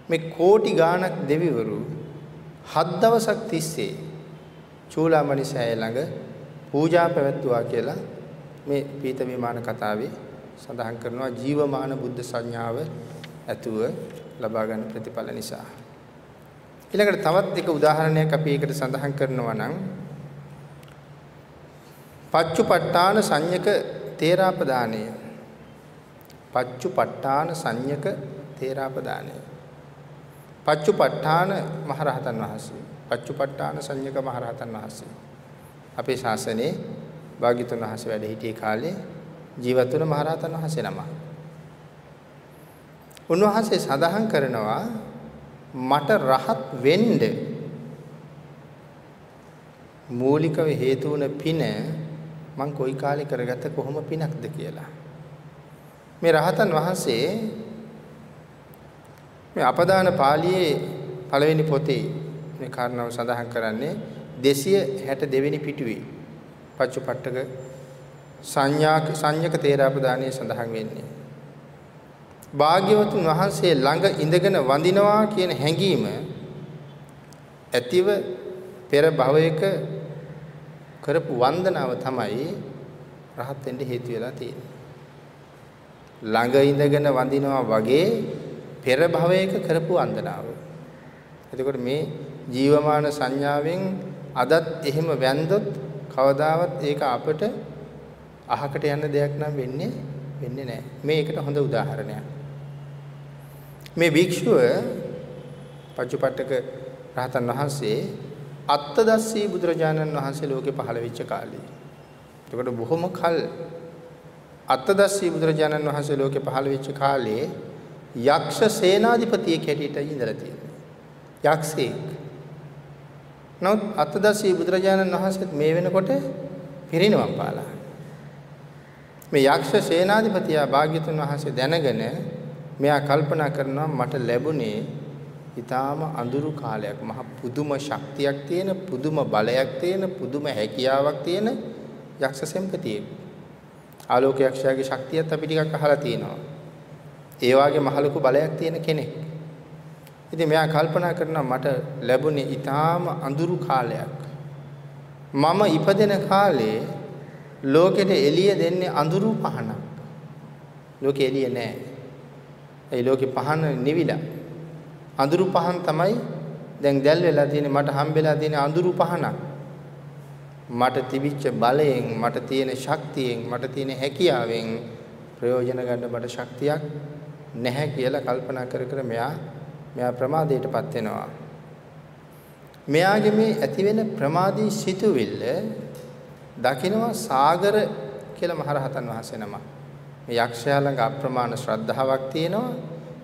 මේ කෝටි ගාණක් දෙවිවරු හත් දවසක් තිස්සේ චූලාමණි සෑය ළඟ පූජා පැවැත්වුවා කියලා මේ පීත විමාන කතාවේ සඳහන් කරනවා ජීවමාන බුද්ධ සංඥාව ඇතුව ලබා ගන්න ප්‍රතිඵල නිසා. ඊළඟට තවත් එක උදාහරණයක් අපි ඒකට සඳහන් කරනවා නම් පච්චුපට්ඨාන සංයක තේරාපදානය. පච්චුපට්ඨාන සංයක තේරාපදානය. පච්චුපට්ඨාන මහරහතන් වහන්සේ. පච්චුපට්ඨාන සංයක මහරහතන් වහන්සේ. අපේ ශාසනයේ භාග්‍යතුන් වහන්සේ වැඩ සිටියේ කාලේ ජීවත් වුණ මහරහතන් වහන්සේ නම. උන්වහන්සේ සඳහන් කරනවා මට රහත් වෙන්න මූලිකව හේතු වුණ පින මං කොයි කාලේ කරගත්ත කොහොම පිනක්ද කියලා. මේ රහතන් වහන්සේ මේ අපදාන පාළියේ පළවෙනි පොතේ මේ කාරණාව සඳහන් කරන්නේ 262 වෙනි පිටුවේ පච්චපට්ඨක සංඥාක සංයක තේරාපදානයේ සඳහන් වෙන්නේ. භාග්‍යවතුන් වහන්සේ ළඟ ඉඳගෙන වඳිනවා කියන හැඟීම ඇතිව පෙර භවයක කරපු වන්දනාව තමයි රහත් වෙන්න හේතු වෙලා තියෙන්නේ. ළඟ ඉඳගෙන වඳිනවා වගේ පෙර භවයක කරපු වන්දනාව. එතකොට මේ ජීවමාන සංඥාවෙන් අදත් එහෙම වැන්දොත් කවදාවත් ඒක අපට අහකට යන දෙයක් නම් වෙන්නේ වෙන්නේ නැහැ. මේකට හොඳ උදාහරණයක්. මේ භික්ෂුව පච්චපට්ටක රහතන් වහන්සේ අත්තදස්සී බුදුරජාණන් වහන්සේ ලෝකේ පහළ වෙච්ච කාලේ. එතකොට බොහොම කල් අත්තදස්සී බුදුරජාණන් වහන්සේ ලෝකේ පහළ වෙච්ච කාලේ යක්ෂ සේනාධිපතියෙක් හැටියට ඉඳලා තියෙනවා. යක්ෂයෙක්. නමුත් අත්තදස්සී බුදුරජාණන් වහන්සේත් මේ වෙනකොට පිරිනවම් පාලා. මේ යක්ෂ සේනාධිපතියා භාග්‍යතුන් වහන්සේ දැනගෙන මෙයා කල්පනා කරනවා මට ලැබුණේ ඊටාම අඳුරු කාලයක් මහ පුදුම ශක්තියක් තියෙන පුදුම බලයක් තියෙන පුදුම හැකියාවක් තියෙන යක්ෂ සෙම්පතියෙක්. ආලෝක යක්ෂයාගේ ශක්තියත් අපි ටිකක් අහලා තියෙනවා. ඒ වාගේ මහ ලොකු බලයක් තියෙන කෙනෙක්. ඉතින් මෙයා කල්පනා කරනවා මට ලැබුණේ ඊටාම අඳුරු කාලයක්. මම ඉපදෙන කාලේ ලෝකෙට එළිය දෙන්නේ අඳුරු පහනක්. ලෝකෙ එළිය නැහැ. ඒ ලෝකෙ පහන නිවිලා. අඳුරු පහන් තමයි දැන් දැල් වෙලා තියෙන්නේ මට හම්බෙලා තියෙන අඳුරු පහනක්. මට තිබිච්ච බලයෙන් මට තියෙන ශක්තියෙන් මට තියෙන හැකියාවෙන් ප්‍රයෝජන ගන්න මට ශක්තියක් නැහැ කියලා කල්පනා කර කර මෙයා මෙයා ප්‍රමාදයටපත් වෙනවා. මෙයාගේ මේ ඇති වෙන ප්‍රමාදී සිතුවිල්ල දකිනවා සාගර කියලා මහරහතන් වහන්සේ නම. මේ යක්ෂයා ළඟ අප්‍රමාණ ශ්‍රද්ධාවක් තියෙනවා.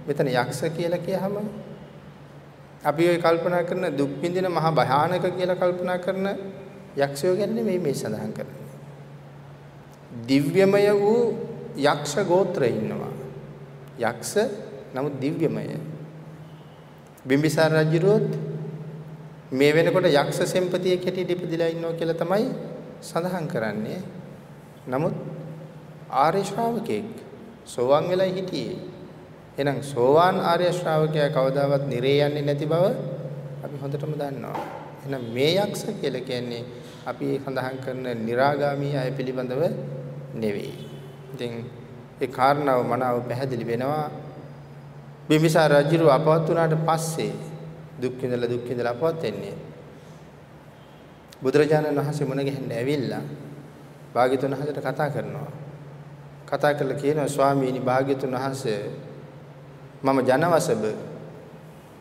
මෙතන යක්ෂ කියලා කියහම අපි ওই කල්පනා කරන දුක් විඳින මහ භයානක කියලා කල්පනා කරන යක්ෂයෝ ගැන නෙමෙයි මේ සඳහන් කරන්නේ. දිව්‍යමය වූ යක්ෂ ගෝත්‍රය ඉන්නවා. යක්ෂ නමුත් දිව්‍යමය. බිම්බිසාර රජුරුවත් මේ වෙනකොට යක්ෂ සෙම්පතියෙක් හැටියට ඉපදිලා ඉන්නවා කියලා තමයි සඳහන් කරන්නේ. නමුත් ආර්ය ශ්‍රාවකෙක් සෝවාන් වෙලා හිටියේ. එහෙනම් සෝවාන් ආර්ය ශ්‍රාවකයා කවදාවත් නිරේ යන්නේ නැති බව අපි හොඳටම දන්නවා. එහෙනම් මේ යක්ෂ කියලා කියන්නේ අපි සඳහන් කරන निराගාමී අය පිළිබඳව නෙවෙයි. ඉතින් ඒ කාරණාව මනාව පැහැදිලි වෙනවා. බිම්බිසාර රජු අපවත් වුණාට පස්සේ දුක් විඳලා දුක් විඳලා අපවත් වෙන්නේ. බුදුරජාණන් වහන්සේ මුණ ගැහෙන්න ඇවිල්ලා භාග්‍යතුන් වහන්සේට කතා කරනවා. කතා කරලා කියනවා ස්වාමීනි භාග්‍යතුන් වහන්සේ මම ජනවසබ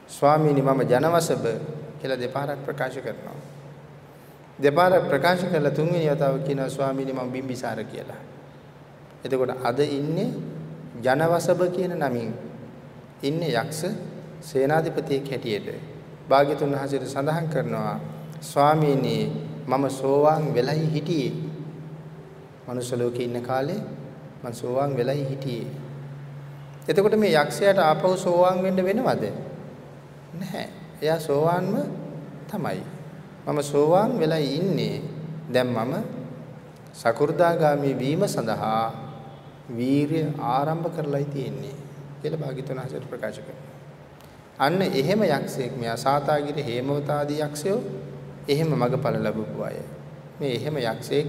ස්වාමීනි මම ජනවසබ කියලා දෙපාරක් ප්‍රකාශ කරනවා. දෙපාරක් ප්‍රකාශ කළා තුන්වෙනි වතාව කියනවා ස්වාමීනි මම බිම්බිසාර කියලා. එතකොට අද ඉන්නේ ජනවසබ කියන නමින් ඉන්නේ යක්ෂ සේනාධිපතියෙක් හැටියට. භාග්‍යතුන් වහන්සේට සඳහන් කරනවා ස්වාමීනි මම සෝවාන් වෙලයි හිටියේ. මනුෂ්‍ය ලෝකේ ඉන්න කාලේ මම සෝවාන් වෙලයි හිටියේ. එතකොට මේ යක්ෂයාට ආපහු සෝවාන් වෙන්න වෙනවද? නැහැ. එයා සෝවාන්ම තමයි. මම සෝවාන් වෙලයි ඉන්නේ. දැන් මම සකු르දාගාමි වීම සඳහා වීරිය ආරම්භ කරලායි තියෙන්නේ කියලා භාග්‍යතුන් හසට ප්‍රකාශ කරනවා. අන්න එහෙම යක්ෂයෙක් මෙයා සාතාගිර හේමවතාදී යක්ෂයෝ එහෙම මගඵල ලැබපු අය. මේ එහෙම යක්ෂයෙක්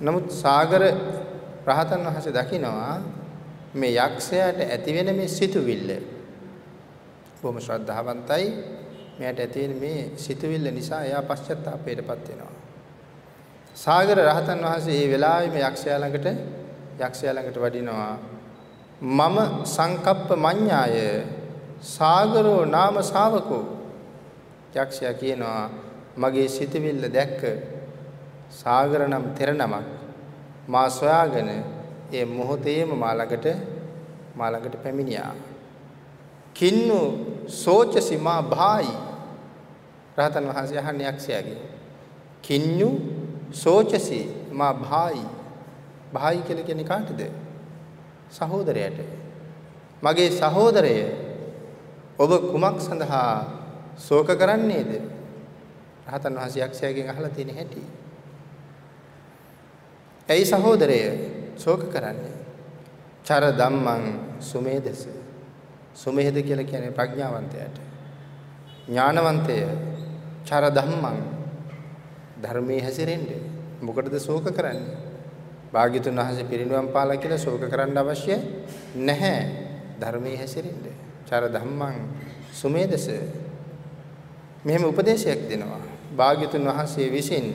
නමුත් සාගර රහතන් වහන්සේ දකිනවා මේ යක්ෂයාට ඇතිවෙන මේ සිතුවිල්ල. බොහොම ශ්‍රද්ධාවන්තයි. මෙයාට ඇතිවෙන මේ සිතුවිල්ල නිසා එයා පශ්චාත්තාපයටපත් වෙනවා. සාගර රහතන් වහන්සේ මේ වෙලාවේ මේ යක්ෂයා ළඟට යක්ෂයා ළඟට වඩිනවා. මම සංකප්ප මඤ්ඤාය සාගරෝ නාම ශාවකෝ. යක්ෂයා කියනවා මගේ සිතවිල්ල දැක්ක සාගර නම් තෙර නමක්. මා සොයාගෙන ඒ මොහොතේම මා ළඟට මා ළඟට පැමිණියා. කින්නු සෝචසි මා භායි. රහතන් වහන්සේ අහන්නේ යක්ෂයාගේ. කින්නු සෝචසි මා භායි. භායි කියලා කියන්නේ කාටද? සහෝදරයට. මගේ සහෝදරය ඔබ කුමක් සඳහා ශෝක කරන්නේද? රහතන් වහන්සේ යක්ෂයාගෙන් අහලා තියෙන හැටි. ඇයි සහෝදරය ශෝක කරන්නේ? චර ධම්මං සුමේදස. සුමේද කියලා කියන්නේ ප්‍රඥාවන්තයාට. ඥානවන්තය චර ධම්මං ධර්මයේ හැසිරෙන්නේ. මොකටද ශෝක කරන්නේ? භාග්‍යතුන් වහන්සේ පිරිනිවන් පාලා කියලා ශෝක කරන්න අවශ්‍ය නැහැ. ධර්මයේ හැසිරෙන්නේ. චර ධම්මං සුමේදස මෙහෙම උපදේශයක් දෙනවා. භාග්‍යතුන් වහන්සේ විසින්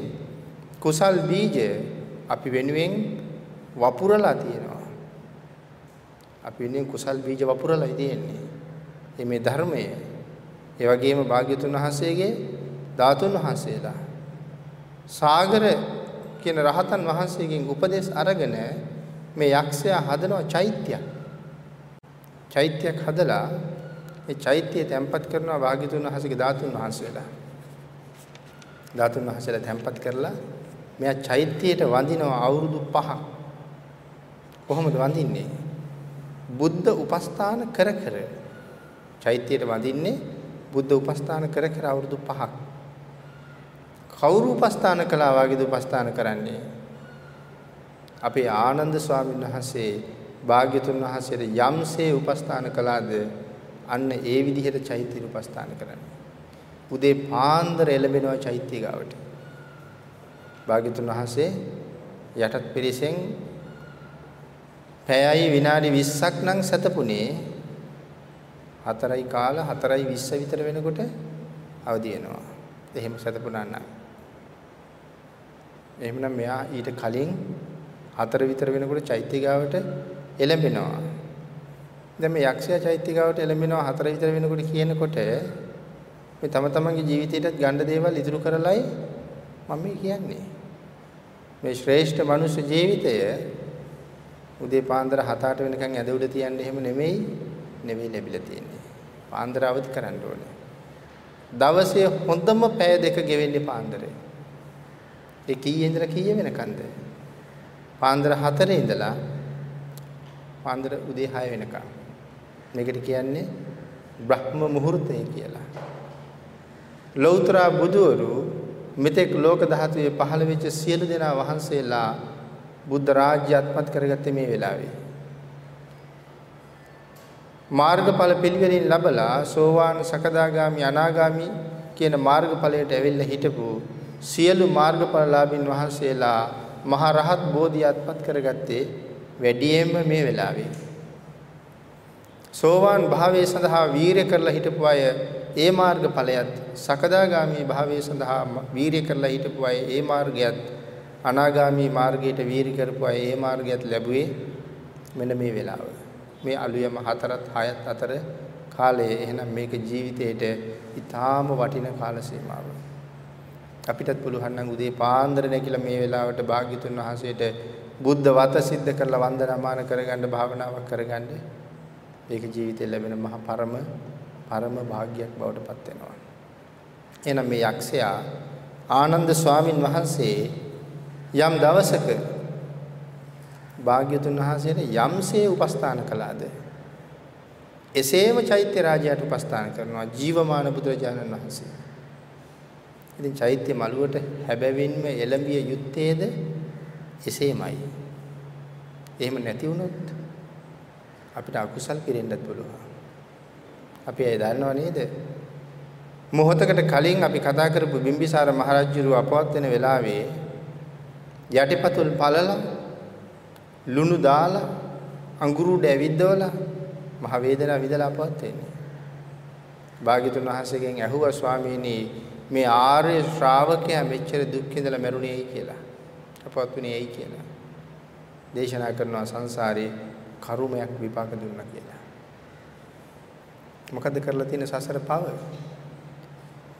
කුසල් බීජ අපි වෙනුවෙන් වපුරලා තියෙනවා. අපි වෙනුවෙන් කුසල් බීජ වපුරලා තියෙන්නේ. මේ ධර්මය ඒ වගේම භාග්‍යතුන් වහන්සේගේ ධාතුන් වහන්සේලා සාගර කියන රහතන් වහන්සේගෙන් උපදේශ අරගෙන මේ යක්ෂයා හදනවා චෛත්‍යයක්. චෛත්‍යයක් හදලා ඒ චෛත්‍යය තැම්පත් කරනවා වාග්යතුන් වහන්සේගේ ධාතුන් වහන්සේලා. ධාතුන් වහන්සේලා තැම්පත් කරලා මෙයා චෛත්‍යයට වඳිනවා අවුරුදු 5ක්. කොහොමද වඳින්නේ? බුද්ධ උපස්ථාන කර කර චෛත්‍යයට වඳින්නේ බුද්ධ උපස්ථාන කර කර අවුරුදු 5ක්. කවුරු උපස්ථාන කළා වගේද උපස්ථාන කරන්නේ? අපේ ආනන්ද ස්වාමීන් වහන්සේ භාග්‍යතුන් වහන්සේට යම්සේ උපස්ථාන කළාද අන්න ඒ විදිහට චෛත්‍ය උපස්ථාන කරන්නේ. උදේ පාන්දර එළඹෙනවා චෛත්‍ය ගාවට. භාග්‍යතුන් වහන්සේ යටත් පිරිසෙන් පැයයි විනාඩි 20ක් නම් සතපුනේ 4යි කාල 4යි 20 විතර වෙනකොට අවදි වෙනවා. එහෙම සතපුනා නම්. එහෙමනම් මෙයා ඊට කලින් 4 විතර වෙනකොට චෛත්‍ය ගාවට එළඹෙනවා. දැන් මේ යක්ෂයා චෛත්‍යගාවට එළඹෙනවා හතර විතර වෙනකොට කියනකොට මේ තම තමන්ගේ ජීවිතේටත් ගන්න දේවල් ඉදිරි කරලයි මම මේ කියන්නේ. මේ ශ්‍රේෂ්ඨ මනුෂ්‍ය ජීවිතය උදේ පාන්දර 7-8 වෙනකන් ඇද උඩ තියන්නේ එහෙම නෙමෙයි නෙමෙයි ලැබිලා තියෙන්නේ. පාන්දර අවදි කරන්න ඕනේ. දවසේ හොඳම පැය දෙක ගෙවෙන්නේ පාන්දරේ. ඒ කීයේ ඉඳලා කීයේ වෙනකන්ද? පාන්දර 4 ඉඳලා පාන්දර උදේ 6 වෙනකන්. මේකට කියන්නේ බ්‍රහ්ම මුහුර්තය කියලා. ලෞතර බුදුවරු මෙතෙක් ලෝක ධාතුවේ පහළ වෙච්ච සියලු දෙනා වහන්සේලා බුද්ධ රාජ්‍ය අත්පත් කරගත්තේ මේ වෙලාවේ. මාර්ගඵල පිළිවෙලින් ලැබලා සෝවාන් සකදාගාමි අනාගාමි කියන මාර්ගඵලයට ඇවිල්ලා හිටපු සියලු මාර්ගඵලලාභින් වහන්සේලා මහා රහත් බෝධිය අත්පත් කරගත්තේ වැඩියෙන්ම මේ වෙලාවේ. සෝවාන් භාවයේ සඳහා වීරය කරලා හිටපු අය ඒ මාර්ගඵලයත් සකදාගාමි භාවයේ සඳහා වීරය කරලා හිටපු අය ඒ මාර්ගයත් අනාගාමි මාර්ගයට වීරය කරපු අය ඒ මාර්ගයත් ලැබුවේ මෙන්න මේ වෙලාව. මේ අලුයම හතරත් හයත් අතර කාලය එහෙනම් මේක ජීවිතේට ඊටාම වටින කාල සීමාවක්. අපිටත් පුළුවන් නම් උදේ පාන්දර නැගිලා මේ වෙලාවට භාග්‍යතුන් වහන්සේට බුද්ධ වත සිද්ධ කරලා වන්දනාමාන කරගන්න භාවනාවක් කරගන්න. ඒක ජීවිතේ ලැබෙන මහ පරම පරම භාග්යක් බවට පත් වෙනවා. එහෙනම් මේ යක්ෂයා ආනන්ද ස්වාමින් වහන්සේ යම් දවසක භාග්‍යතුන් වහන්සේට යම්සේ උපස්ථාන කළාද එසේම චෛත්‍ය රාජයාට උපස්ථාන කරනවා ජීවමාන බුදුරජාණන් වහන්සේ. ඉතින් චෛත්‍ය මළුවට හැබැවින්ම එළඹිය යුත්තේද එසේමයි. එහෙම නැති වුණොත් අපිට අකුසල් පිරෙන්නත් පුළුවන්. අපි ඒ දන්නව නේද? මොහොතකට කලින් අපි කතා කරපු බිම්බිසාර මහරජුරු අපවත් වෙන වෙලාවේ යටිපතුල් පළලා ලුණු දාලා අඟුරු ඩැවිද්දවලා මහ වේදනාව විඳලා අපවත් වෙන්නේ. භාග්‍යතුන් වහන්සේගෙන් ඇහුවා ස්වාමීනි මේ ආර්ය ශ්‍රාවකයා මෙච්චර දුක් විඳලා මැරුණේ ඇයි කියලා. අපවත් වුණේ ඇයි කියලා. දේශනා කරනවා සංසාරේ කර්මයක් විපාක දුන්නා කියලා. මොකද කරලා තියෙන සසර පව?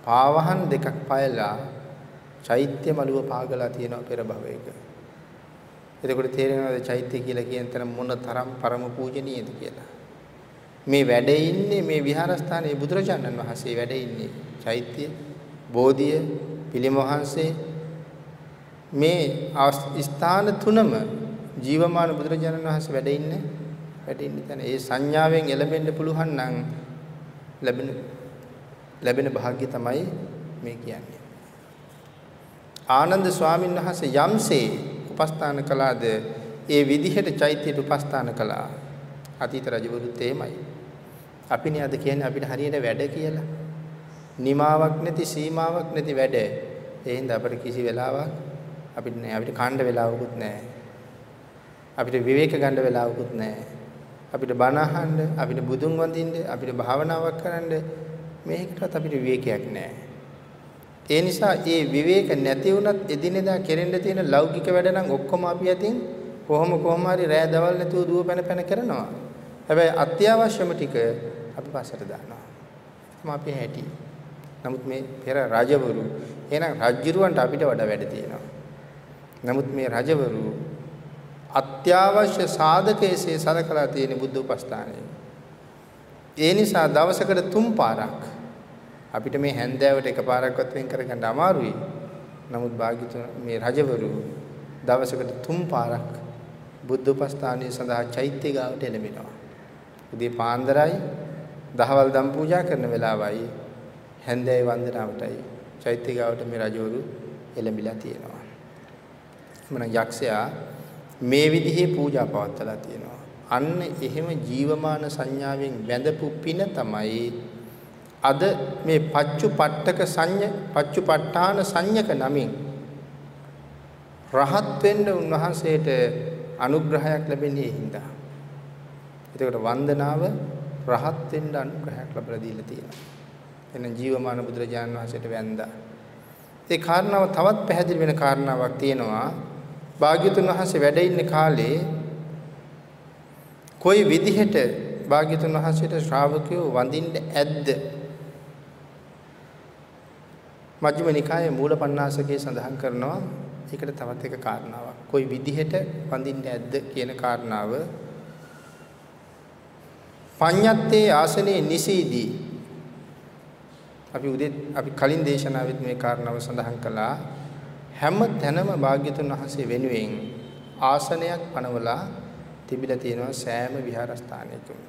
පාවහන් දෙකක් පයලා චෛත්‍ය මළුව පාගලා තියෙනවා පෙර භවයක. එතකොට තේරෙනවද චෛත්‍ය කියලා කියන තැන මොන තරම් පරම පූජනීයද කියලා. මේ වැඩ ඉන්නේ මේ විහාරස්ථානයේ බුදුරජාණන් වහන්සේ වැඩ ඉන්නේ චෛත්‍ය බෝධිය පිළිම වහන්සේ මේ ස්ථාන තුනම ජීවමාන බුදුරජාණන් වහන්සේ වැඩ ඉන්නේ වැඩ ඉන්න තැන ඒ සංඥාවෙන් එළඹෙන්න පුළුවන් නම් ලැබෙන ලැබෙන භාග්‍ය තමයි මේ කියන්නේ. ආනන්ද ස්වාමීන් වහන්සේ යම්සේ උපස්ථාන කළාද ඒ විදිහට චෛත්‍යයට උපස්ථාන කළා. අතීත රජවරුත් එහෙමයි. අපිනේ අද කියන්නේ අපිට හරියට වැඩ කියලා. නිමාවක් නැති සීමාවක් නැති වැඩ. ඒ හින්දා අපිට කිසි වෙලාවක් අපිට නෑ අපිට කණ්ඩ වෙලාවකුත් නෑ. අපිට විවේක ගන්න වෙලාවකුත් නෑ. අපිට බණ අහන්න, අපිට බුදුන් වඳින්න, අපිට භාවනාවක් කරන්න මේකටත් අපිට විවේකයක් නෑ. ඒ නිසා ඒ විවේක නැති වුණත් එදිනෙදා කෙරෙන්න තියෙන ලෞකික වැඩ නම් ඔක්කොම අපි අතින් කොහොම කොහොම හරි රෑ දවල් නැතුව දුව පැන පැන කරනවා. හැබැයි අත්‍යවශ්‍යම ටික අපි පස්සට දානවා. තමයි අපි හැටි. නමුත් මේ පෙර රජවරු එහෙනම් රජ්ජුරුවන්ට අපිට වඩා වැඩ තියෙනවා. නමුත් මේ රජවරු අත්‍යවශ්‍ය සාධකයේසේ සලකලා තියෙන බුද්ධ උපස්ථානය. ඒ නිසා දවසකට තුන් පාරක් අපිට මේ හැන්දෑවට එකපාරක්වත් වෙන් කරගන්න අමාරුයි. නමුත් භාග්‍යතුන් මේ රජවරු දවසකට තුන් පාරක් බුද්ධ උපස්ථානයේ සඳහා චෛත්‍ය ගාවට එළඹෙනවා. උදේ පාන්දරයි දහවල් දම් පූජා කරන වෙලාවයි හැන්දෑවේ වන්දනාවටයි චෛත්‍ය ගාවට මේ රජවරු එළඹිලා තියෙනවා. එමනම් යක්ෂයා මේ විදිහේ පූජා පවත්වලා තියෙනවා. අන්න එහෙම ජීවමාන සංඥාවෙන් බැඳපු පින තමයි අද මේ පච්චුපට්ඨක සංඥ පච්චුපට්ඨාන සංඥක නමින් රහත් වෙන්න උන්වහන්සේට අනුග්‍රහයක් ලැබෙන්නේ හින්දා. එතකොට වන්දනාව රහත් වෙන්න අනුග්‍රහයක් ලැබලා දීලා තියෙනවා. එන ජීවමාන බුදුරජාණන් වහන්සේට වැඳා. ඒ කාරණාව තවත් පැහැදිලි වෙන කාරණාවක් තියෙනවා. භාග්‍යතුන් වහන්සේ වැඩ ඉන්න කාලේ කොයි විදිහට භාග්‍යතුන් වහන්සේට ශ්‍රාවකයෝ වඳින්න ඇද්ද? මජ්ක්‍ධිම නිකායේ මූලපණ්ණාසකේ සඳහන් කරනවා ඒකට තවත් එක කාරණාවක්. කොයි විදිහට වඳින්නේ නැද්ද කියන කාරණාව. පඤ්ඤත්තේ ආසනේ නිසීදී අපි උදේ අපි කලින් දේශනාවෙත් මේ කාරණාව සඳහන් කළා. හැම තැනම භාග්‍යතුන් වහන්සේ වෙනුවෙන් ආසනයක් පනවලා තිබිලා තියෙනවා සෑම විහාරස්ථානයකම.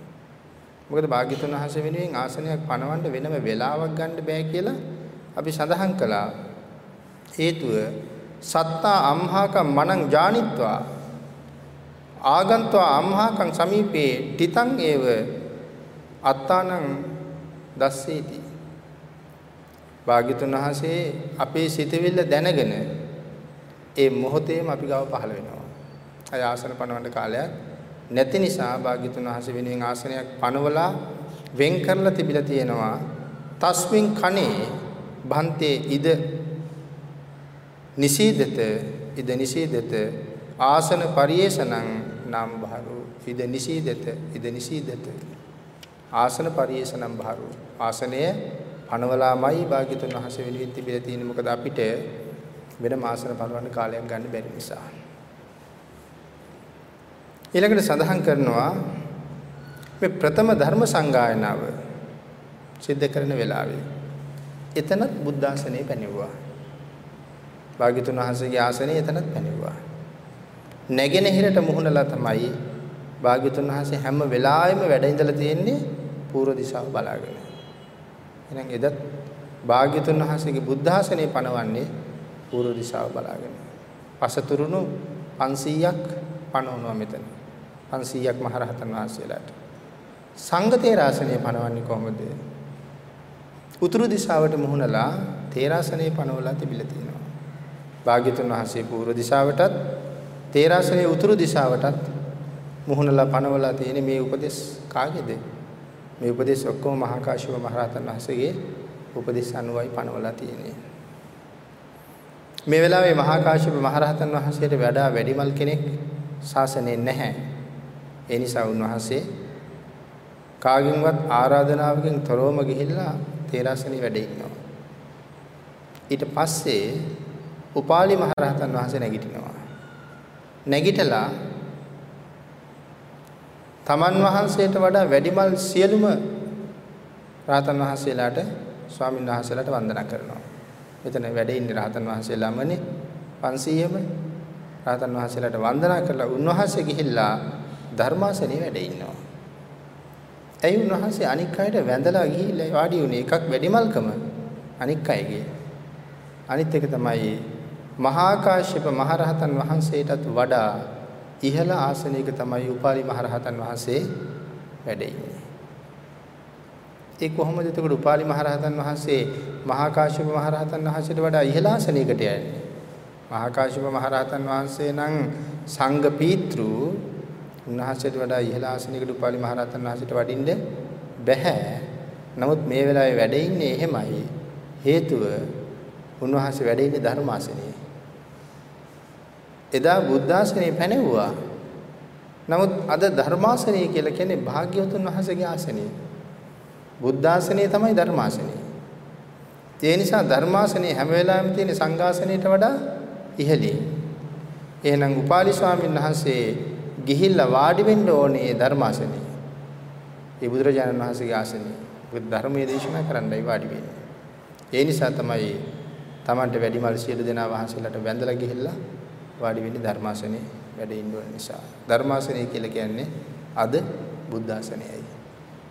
මොකද භාග්‍යතුන් වහන්සේ වෙනුවෙන් ආසනයක් පනවන්න වෙනම වෙලාවක් ගන්න බෑ කියලා අපි සඳහන් කළා. හේතුව සත්තා අම්හාකම් මනං ජානිත්වා ආගන්ත්වා අම්හාකම් සමීපේ තිතං ඒව අත්තානං දස්සේති භාග්‍යතුන් වහන්සේ අපේ සිතවිල්ල දැනගෙන ඒ මොහොතේම අපි ගාව පහළ වෙනවා. අය ආසන පනවන්න කාලයක් නැති නිසා භාග්‍යතුන් වහන්සේ වෙනුවෙන් ආසනයක් පනවලා වෙන් කරලා තිබිලා තියෙනවා. තස්මින් කනේ භන්තේ ඉද නිසීදත ඉද නිසීදත ආසන පරියේෂණං නම් බහරු ඉද නිසීදත ඉද නිසීදත ආසන පරියේෂණම් බහරු ආසනය පනවලාමයි භාග්‍යතුන් වහන්සේ වෙනුවෙන් තිබිලා තියෙන්නේ මොකද අපිට වෙන ආසන පනවන්න කාලයක් ගන්න බැරි නිසා ඊළඟට සඳහන් කරනවා මේ ප්‍රථම ධර්ම සංගායනාව සිද්ධ කරන වෙලාවේ එතනත් බුද්ධාසනේ පැනෙවුවා. භාග්‍යතුන් වහන්සේගේ ආසනේ එතනත් පැනෙවුවා. නැගෙනහිරට මුහුණලා තමයි භාග්‍යතුන් වහන්සේ හැම වෙලාවෙම වැඩ ඉඳලා තියෙන්නේ පූර්ව දිශාව බලාගෙන. එහෙනම් එදත් භාග්‍යතුන් වහන්සේගේ බුද්ධාසනේ පනවන්නේ පූර්ව දිශාව බලාගෙන. පසතුරුණු 500ක් පනවනවා මෙතන. 500ක් මහරහතන් වහන්සේලාට. සංඝ තේරාසනේ පනවන්නේ කොහොමද? උතුරු දිශාවට මුහුණලා තේරාසනේ පනවලා තිබිලා තියෙනවා. භාග්‍යතුන් වහන්සේ පූර්ව දිශාවටත් තේරාසනේ උතුරු දිශාවටත් මුහුණලා පනවලා තියෙන මේ උපදේශ කාගේද? මේ උපදේශ ඔක්කොම මහා කාශ්‍යප මහරහතන් වහන්සේගේ උපදේශ අනුවයි පනවලා තියෙන්නේ. මේ වෙලාවේ මහා කාශ්‍යප මහරහතන් වහන්සේට වඩා වැඩිමල් කෙනෙක් ශාසනයේ නැහැ. ඒ නිසා උන්වහන්සේ කාගෙන්වත් ආරාධනාවකින් තොරවම ගිහිල්ලා තේරාසනේ වැඩ ඉන්නවා. ඊට පස්සේ උපාලි මහරහතන් වහන්සේ නැගිටිනවා. නැගිටලා තමන් වහන්සේට වඩා වැඩිමල් සියලුම රහතන් වහන්සේලාට ස්වාමීන් වහන්සේලාට වන්දනා කරනවා. මෙතන වැඩ ඉන්නේ රහතන් වහන්සේලාමනේ 500ම රහතන් වහන්සේලාට වන්දනා කරලා උන්වහන්සේ ගිහිල්ලා ධර්මාසනේ වැඩ ඉන්නවා. ඇයි උන්වහන්සේ අනික් අයට වැඳලා ගිහිල්ලා වාඩි වුණේ එකක් වැඩිමල්කම අනික් අයගේ. අනිත් එක තමයි මහා කාශ්‍යප මහරහතන් වහන්සේටත් වඩා ඉහළ ආසනයක තමයි උපාලි මහරහතන් වහන්සේ වැඩ ඉන්නේ. ඒ කොහොමද එතකොට උපාලි මහරහතන් වහන්සේ මහා කාශ්‍යප මහරහතන් වහන්සේට වඩා ඉහළ ආසනයකට යන්නේ? මහා කාශ්‍යප මහරහතන් වහන්සේ නම් සංඝ පීත්‍රු උන්වහන්සේට වඩා ඉහළ ආසනයකට උපාලි මහරහතන් වහන්සේට වඩින්න බෑ. නමුත් මේ වෙලාවේ වැඩ ඉන්නේ එහෙමයි. හේතුව උන්වහන්සේ වැඩ ඉන්නේ ධර්මාසනේ. එදා බුද්ධාසනේ පැනෙවුවා. නමුත් අද ධර්මාසනේ කියලා කියන්නේ භාග්‍යවතුන් වහන්සේගේ ආසනේ. බුද්ධාසනේ තමයි ධර්මාසනේ. ඒ නිසා ධර්මාසනේ හැම වෙලාවෙම තියෙන සංඝාසනයට වඩා ඉහළින්. එහෙනම් උපාලි ස්වාමීන් වහන්සේ ගිහිල්ලා වාඩි වෙන්න ඕනේ ධර්මාසනේ. ඒ බුදුරජාණන් වහන්සේගේ ආසනේ. බුදු ධර්මයේ දේශනා කරන්නයි වාඩි වෙන්නේ. ඒ නිසා තමයි Tamanට වැඩිමල් සියලු දෙනා වහන්සේලාට වැඳලා ගිහිල්ලා වාඩි වෙන්නේ ධර්මාසනේ වැඩ ඉන්න ඕන නිසා. ධර්මාසනේ කියලා කියන්නේ අද බුද්ධාසනයයි.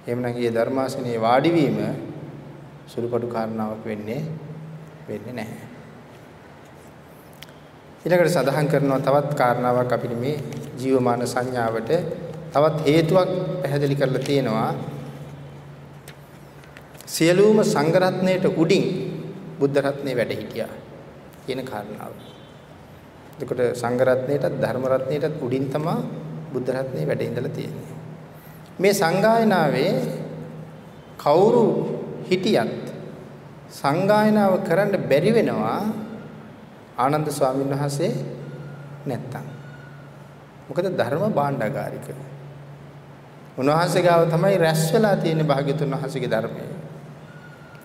එහෙමනම් මේ ධර්මාසනේ වාඩි වීම සුළුපටු කාරණාවක් වෙන්නේ වෙන්නේ නැහැ. ඊළඟට සඳහන් කරනවා තවත් කාරණාවක් අපිට මේ ජීවමාන සංඥාවට තවත් හේතුවක් පැහැදිලි කරලා තියෙනවා. සියලුම සංඝ රත්නයට උඩින් බුද්ධ රත්නේ වැඩ හිටියා කියන කාරණාව. එතකොට සංඝ රත්නයටත් ධර්ම රත්නයටත් උඩින් තමයි බුද්ධ රත්නේ වැඩ ඉඳලා තියෙන්නේ. මේ සංගායනාවේ කවුරු හිටියත් සංගායනාව කරන්න බැරි වෙනවා ආනන්ද ස්වාමීන් වහන්සේ නැත්තම්. මොකද ධර්ම භාණ්ඩාගාරික. උන්වහන්සේ ගාව තමයි රැස් වෙලා තියෙන භාග්‍යතුන් වහන්සේගේ ධර්මය.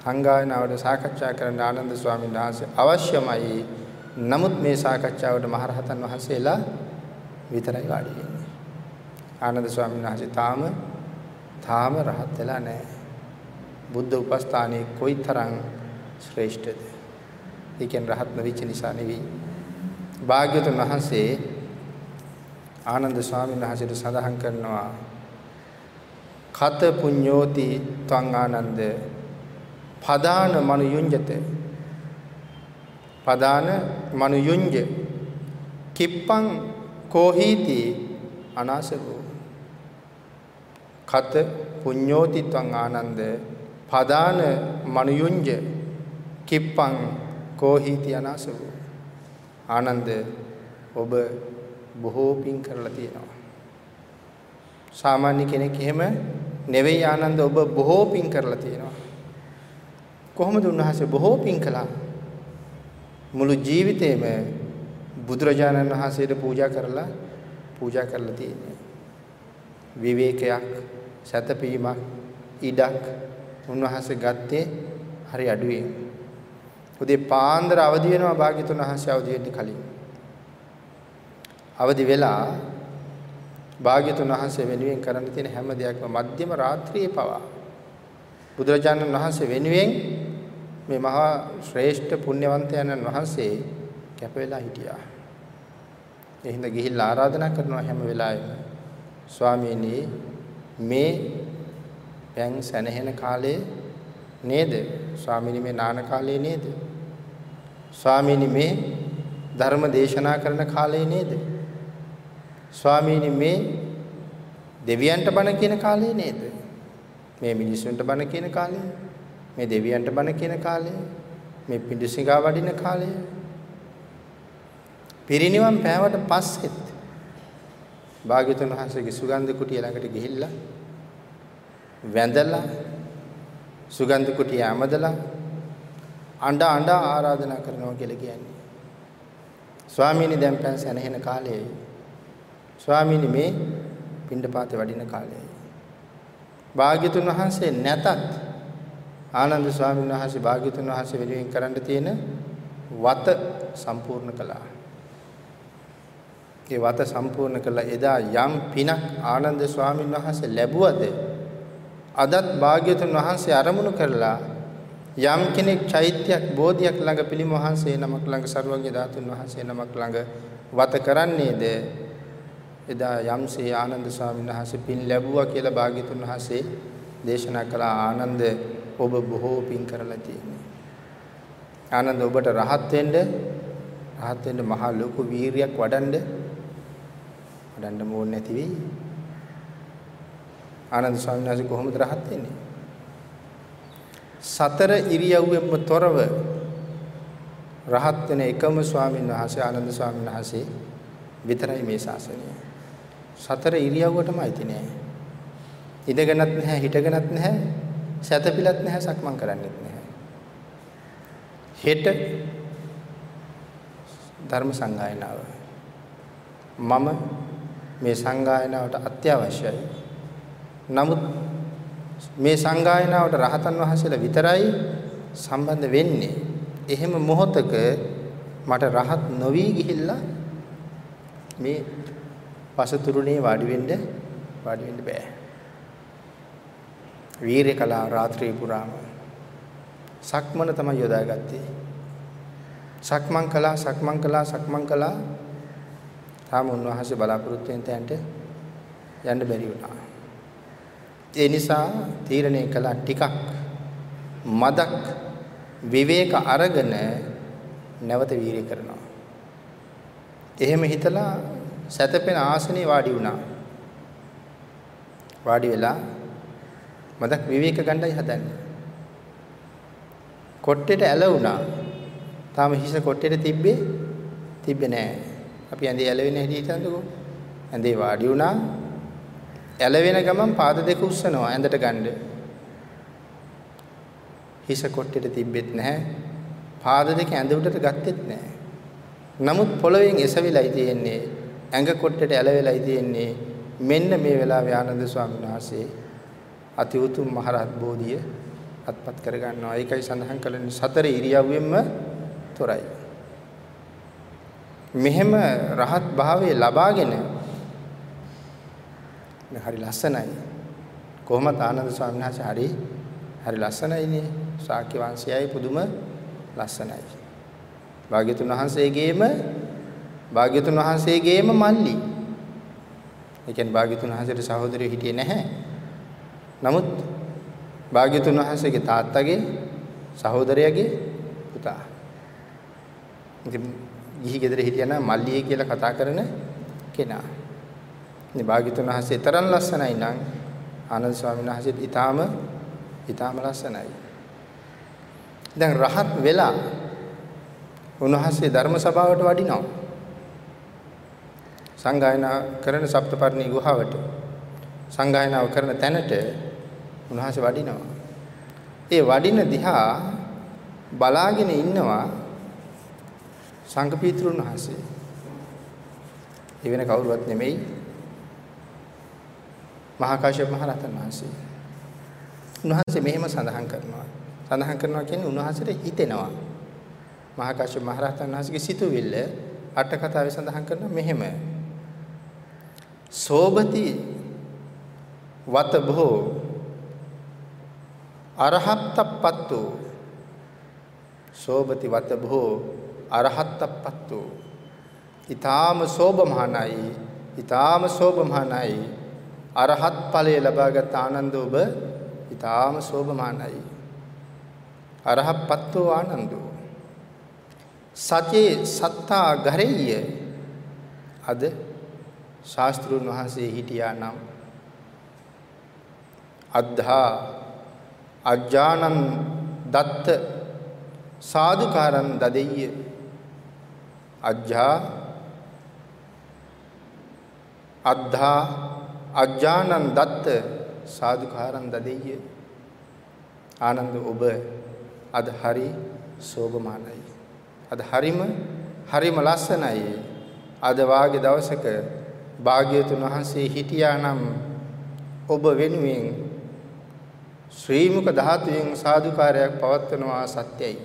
සංගායනාවට සාකච්ඡා කරන්න ආනන්ද ස්වාමීන් වහන්සේ අවශ්‍යමයි නමුත් මේ සාකච්ඡාවට මහරහතන් වහන්සේලා විතරයි වාඩි වෙන්නේ. ආනන්ද ස්වාමීන් වහන්සේ තාම තාම රහත් වෙලා නැහැ. බුද්ධ උපස්ථානයේ කොයිතරම් ශ්‍රේෂ්ඨද? ඒකෙන් රහත් නොවිච්ච නිසා නෙවෙයි. භාග්‍යවතුන් වහන්සේ ආනන්ද ස්වාමීන් වහන්සේට සඳහන් කරනවා කත පුඤ්ඤෝති ත්වං ආනන්ද පදාන මනුයුඤ්ජත පදාන මනුයුඤ්ජ කිප්පං කෝහීති අනාසකෝ. කත පුඤ්ඤෝති ත්වං ආනන්ද පදාන මනුයුඤ්ජ කිප්පං කෝහීති අනාසකෝ. ආනන්ද ඔබ බොහෝ පින් කරලා තියෙනවා. සාමාන්‍ය කෙනෙක් එහෙම නෙවෙයි ආනන්ද ඔබ බොහෝ පින් කරලා තියෙනවා. කොහොමද උන්වහන්සේ බොහෝ පින් කළා? මුළු ජීවිතේම බුදුරජාණන් වහන්සේට පූජා කරලා පූජා කරලා තියෙන්නේ. විවේකයක්, සැතපීමක්, ඉඩක් උන්වහන්සේ ගත්තේ හරි අඩුවෙන්. උදේ පාන්දර අවදි වෙනවා භාග්‍යතුන් වහන්සේ අවදි වෙන්න කලින්. අවදි වෙලා භාග්‍යතුන් වහන්සේ වෙනුවෙන් කරන්න තියෙන හැම දෙයක්ම මධ්‍යම රාත්‍රියේ පවා බුදුරජාණන් වහන්සේ වෙනුවෙන් මේ මහා ශ්‍රේෂ්ඨ පුණ්‍යවන්තයන්න් වහන්සේ කැප වෙලා හිටියා. ඒ හින්දා ගිහිල්ලා ආරාධනා කරනවා හැම වෙලාවෙම. ස්වාමීනි මේ පැන් සැනහෙන කාලේ නේද? ස්වාමීනි මේ නාන කාලේ නේද? ස්වාමීනි මේ ධර්ම දේශනා කරන කාලේ නේද? ස්වාමීනි මේ දෙවියන්ට බණ කියන කාලේ නේද? මේ මිනිසුන්ට බණ කියන කාලේ මේ දෙවියන්ට බණ කියන කාලය මේ පිඬුසිඟා වඩින කාලය. පිරිනිවන් පෑවට පස්සෙත් භාග්‍යතුන් වහන්සේගේ සුගන්ධ කුටිය ළඟට ගිහිල්ලා වැඳලා සුගන්ධ කුටිය ඇමදලා අඬ අඬ ආරාධනා කරනවා කියලා කියන්නේ. ස්වාමීනි දැන් පෑන් සැනහෙන කාලයයි. ස්වාමීනි මේ පිණ්ඩපාතේ වඩින කාලයයි. භාග්‍යතුන් වහන්සේ නැතත් ආනන්ද ස්වාමීන් වහන්සේ භාග්‍යතුන් වහන්සේ වෙනුවෙන් කරන්න තියෙන වත සම්පූර්ණ කළා. ඒ වත සම්පූර්ණ කළා. එදා යම් පිනක් ආනන්ද ස්වාමීන් වහන්සේ ලැබුවද? අදත් භාග්‍යතුන් වහන්සේ අරමුණු කරලා යම් කෙනෙක් චෛත්‍යයක් බෝධියක් ළඟ පිළිම වහන්සේ නමක් ළඟ සර්වඥ ධාතුන් වහන්සේ නමක් ළඟ වත කරන්නේද? එදා යම්සේ ආනන්ද ස්වාමීන් වහන්සේ පින් ලැබුවා කියලා භාග්‍යතුන් වහන්සේ දේශනා කළ. ආනන්ද ඔබ බොහෝ පින් කරලා තියෙන්නේ. ආනන්ද ඔබට රහත් වෙන්න රහත් වෙන්න මහා ලොකු වීරියක් වඩන්න වඩන්න ඕනේ නැති වෙයි. ආනන්ද ස්වාමීන් වහන්සේ කොහොමද රහත් වෙන්නේ? සතර ඉරියව්වෙම තොරව රහත් වෙන එකම ස්වාමීන් වහන්සේ ආනන්ද ස්වාමීන් වහන්සේ විතරයි මේ ශාසනය. සතර ඉරියව්වටම අයිති නෑ. ඉඳගෙනත් නැහැ හිටගෙනත් නැහැ සැතපිලත් නැහැ සක්මන් කරන්නෙත් නැහැ. හෙට ධර්ම සංගායනාව. මම මේ සංගායනාවට අත්‍යවශ්‍යයි. නමුත් මේ සංගායනාවට රහතන් වහන්සේලා විතරයි සම්බන්ධ වෙන්නේ. එහෙම මොහොතක මට රහත් නොවි ගිහිල්ලා මේ පසතුරුනේ වාඩි වෙන්න වාඩි වෙන්න බෑ. වීරය කළා රාත්‍රියේ පුරාම. සක්මන තමයි යොදාගත්තේ. සක්මන් කළා සක්මන් කළා සක්මන් කළා. තාම උන්වහන්සේ බලාපොරොත්තු වෙන තැනට යන්න බැරි වුණා. ඒ නිසා තීරණය කළා ටිකක් මදක් විවේක අරගෙන නැවත වීරිය කරනවා. එහෙම හිතලා සැතපෙන ආසනේ වාඩි වුණා. වාඩි වෙලා මදක් විවේක ගන්නයි හදන්නේ. කොට්ටේට ඇල වුණා. තාම හිස කොට්ටේට තිබ්බේ තිබ්බේ නෑ. අපි ඇඳේ ඇලවෙන හැටි හිතන්නකෝ. ඇඳේ වාඩි වුණා. ඇලවෙන ගමන් පාද දෙක උස්සනවා ඇඳට ගන්න. හිස කොට්ටේට තිබ්බෙත් නැහැ. පාද දෙක ඇඳ උඩට ගත්තෙත් නැහැ. නමුත් පොළවෙන් එසවිලයි තියෙන්නේ. ඇඟ කොට්ටේට ඇලවෙලයි තියෙන්නේ. මෙන්න මේ වෙලාවේ ආනන්ද ස්වාමීන් වහන්සේ අති උතුම් මහරහත් බෝධිය අත්පත් කර ගන්නවා. ඒකයි සඳහන් කළේ සතර ඉරියව්වෙන්ම තොරයි. මෙහෙම රහත් භාවයේ ලබාගෙන මේ හරි ලස්සනයි. කොහොමද ආනන්ද ස්වාමීන් වහන්සේ හරි හරි ලස්සනයිනේ. ශාක්‍ය වංශයයි පුදුම ලස්සනයි. භාග්‍යතුන් වහන්සේගේම භාග්‍යතුන් වහන්සේගේම මල්ලි. ඒ කියන්නේ භාග්‍යතුන් වහන්සේට සහෝදරයෝ හිටියේ නැහැ. නමුත් භාග්‍යතුන් වහන්සේගේ තාත්තගේ සහෝදරයාගේ පුතා. ඉතින් ගිහි ගෙදර හිටියනම් මල්ලියේ කියලා කතා කරන කෙනා. ඉතින් භාග්‍යතුන් වහන්සේ තරම් ලස්සනයි නම් ආනන්ද ස්වාමීන් වහන්සේත් ඊටාම ඊටාම ලස්සනයි. දැන් රහත් වෙලා උන්වහන්සේ ධර්ම සභාවට වඩිනවා. සංගායනා කරන සප්තපර්ණී ගුහාවට සංගායනාව කරන තැනට උන්වහන්සේ වඩිනවා. ඒ වඩින දිහා බලාගෙන ඉන්නවා සංඝ පීතෘන් වහන්සේ. ඒ වෙන කවුරුවත් නෙමෙයි මහා කාශ්‍යප මහ රහතන් වහන්සේ. උන්වහන්සේ මෙහෙම සඳහන් කරනවා. සඳහන් කරනවා කියන්නේ උන්වහන්සේට හිතෙනවා. මහා කාශ්‍යප මහ රහතන් වහන්සේගේ සිතුවිල්ල අට කතාවේ සඳහන් කරනවා මෙහෙම. සෝබති වත බොහෝ අරහත්තප්පත්තු. සෝභති වතභෝ අරහත්තප්පත්තු. ඊ타ම සෝභමානයි ඊ타ම සෝභමානයි අරහත් ඵලය ලබාගත් ආනන්ද ඔබ ඊ타ම සෝභමානයි අරහත්පත්තු ආනන්දෝ. සතේ සත්තා ගරෙය්‍ය. අද ශාස්ත්‍රුන් වහන්සේ හිටියා නම් අද්ධා අජ්ජානං දත්ත සාදුකාරං දදෙය්‍ය. අජ්ජා අද්ධා අජ්ජානං දත්ත සාදුකාරං දදෙය්‍ය. ආනන්ද ඔබ අද හරි සෝභමානයි අද හරිම හරිම ලස්සනයි. අද වාගේ දවසක භාග්‍යතුන් වහන්සේ හිටියානම් ඔබ වෙනුවෙන් ශ්‍රී මුක ධාතුවෙන් සාදුකාරයක් පවත්වනවා සත්‍යයි.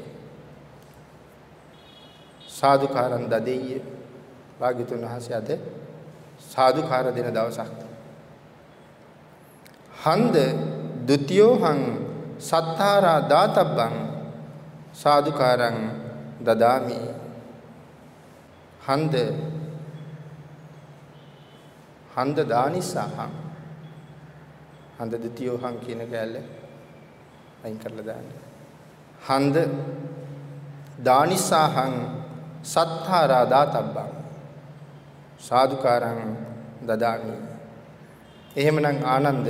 සාදුකාරන් දදෙය්‍ය භාග්‍යතුන් වහන්සේ අද සාදුකාර දෙන දවසක්. හන්ද ဒ ුතියෝහං සත්තාරා දාතබ්බං සාදුකාරං දදාමි. හන්ද හන්ද දානිසහං හන්ද ද්විතියෝහං කියන කැලේ අයින් කරලා දාන්න. හන්ද දානිසහං සත්තාරා දාතබ්බං. සාදුකාරං දදාමි. එහෙමනම් ආනන්ද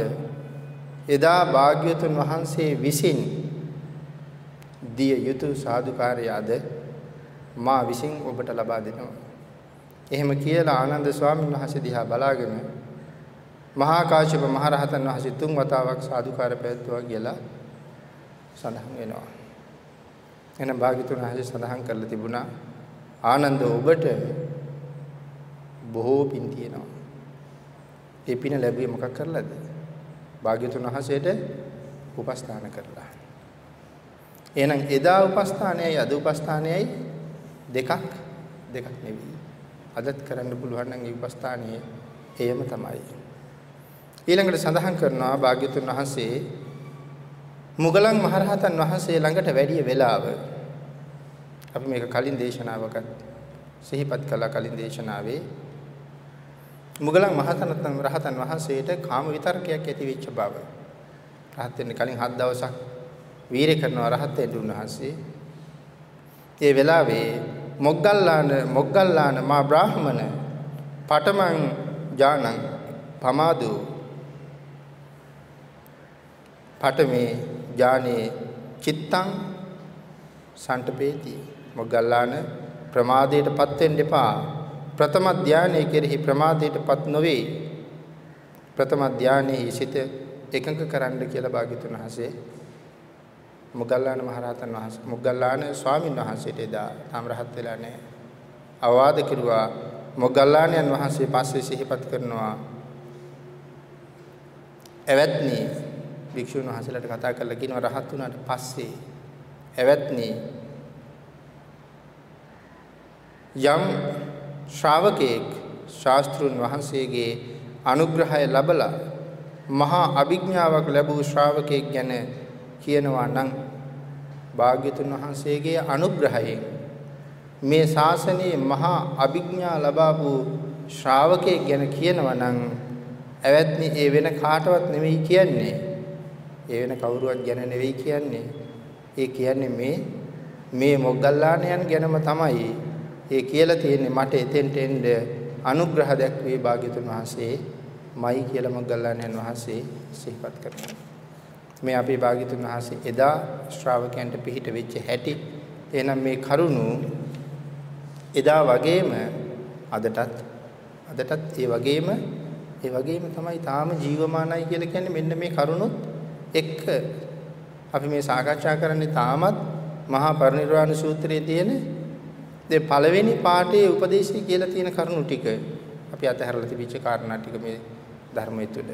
එදා භාග්‍යතුන් වහන්සේ විසින් දිය යුතු සාදුකාරය අද මා විසින් ඔබට ලබා දෙනවා. එහෙම කියලා ආනන්ද ස්වාමීන් වහන්සේ දිහා බලාගෙන මහා කාශ්‍යප මහ රහතන් වහන්සේ තුන් වතාවක් සාදුකාර පැවැත්වුවා කියලා සඳහන් වෙනවා. එහෙනම් භාග්‍යතුන් වහන්සේ සඳහන් කරලා තිබුණා ආනන්ද ඔබට බොහෝ පින් තියෙනවා. ඒ පින ලැබුවේ මොකක් කරලාද? භාග්‍යතුන් වහන්සේට උපස්ථාන කරලා. එහෙනම් එදා උපස්ථානයයි අද උපස්ථානයයි දෙකක් දෙකක් නෙවෙයි. අදත් කරන්න පුළුවන් නම් ඒ උපස්ථානයේ එයම තමයි. ඊළඟට සඳහන් කරනවා භාග්‍යතුන් වහන්සේ මුගලන් මහරහතන් වහන්සේ ළඟට වැඩිය වෙලාව. අපි මේක කලින් දේශනාවකත් සිහිපත් කළා කලින් දේශනාවේ. මුගලන් මහතනතන් රහතන් වහන්සේට කාම විතරකයක් ඇති වෙච්ච බව. රහත් වෙන්න කලින් හත් දවසක් වීරය කරනවා රහත් වෙන්න උන්වහන්සේ ඒ වෙලාවේ මොග්ගල්ලාන මොග්ගල්ලාන මා බ්‍රාහමන පඨමං ඥානං පමාදු පඨමේ ඥානේ චිත්තං සන්ටපේති මොග්ගල්ලාන ප්‍රමාදයටපත් වෙන්න එපා ප්‍රථම ධානයේ කෙරෙහි ප්‍රමාදයටපත් නොවේ ප්‍රථම ධානයේ සිට එකඟ කරන්න කියලා භාග්‍යතුන් වහන්සේ මොග්ගල්ලාන මහරහතන් වහන්සේ මොග්ගල්ලාන ස්වාමීන් වහන්සේට එදා තාම රහත් වෙලා නැහැ. අවවාද කෙරුවා මොග්ගල්ලාණන් වහන්සේ පස්සේ සිහිපත් කරනවා. එවත්නි භික්ෂුන් වහන්සේලාට කතා කරලා කියනවා රහත් වුණාට පස්සේ එවත්නි යම් ශ්‍රාවකෙක් ශාස්ත්‍රුන් වහන්සේගේ අනුග්‍රහය ලැබලා මහා අභිඥාවක් ලැබූ ශ්‍රාවකෙක් ගැන කියනවා නම් භාග්‍යතුන් වහන්සේගේ අනුග්‍රහයෙන් මේ ශාසනයේ මහා අභිඥා ලබාපු ශ්‍රාවකයෙක් ගැන කියනවා නම් ඇවැත්නි ඒ වෙන කාටවත් නෙවෙයි කියන්නේ. ඒ වෙන කවුරුවත් ගැන නෙවෙයි කියන්නේ. ඒ කියන්නේ මේ මේ මොග්ගල්ලාණයන් ගැනම තමයි. ඒ කියලා තියෙන්නේ මට එතෙන්ට එන්න අනුග්‍රහ දැක්වේ භාග්‍යතුන් වහන්සේ මයි කියලා මොග්ගල්ලාණයන් වහන්සේ සිහිපත් කරනවා. මේ අපේ භාග්‍යතුන් වහන්සේ එදා ශ්‍රාවකයන්ට පිහිට වෙච්ච හැටි එහෙනම් මේ කරුණු එදා වගේම අදටත් අදටත් ඒ වගේම ඒ වගේම තමයි තාම ජීවමානයි කියලා කියන්නේ මෙන්න මේ කරුණොත් එක්ක අපි මේ සාකච්ඡා කරන්නේ තාමත් මහා පරිනිර්වාණ සූත්‍රයේ තියෙන ඒ පළවෙනි පාඩේ උපදේශය කියලා තියෙන කරුණු ටික අපි අතහැරලා තිබිච්ච කාරණා ටික මේ ධර්මයේ තුල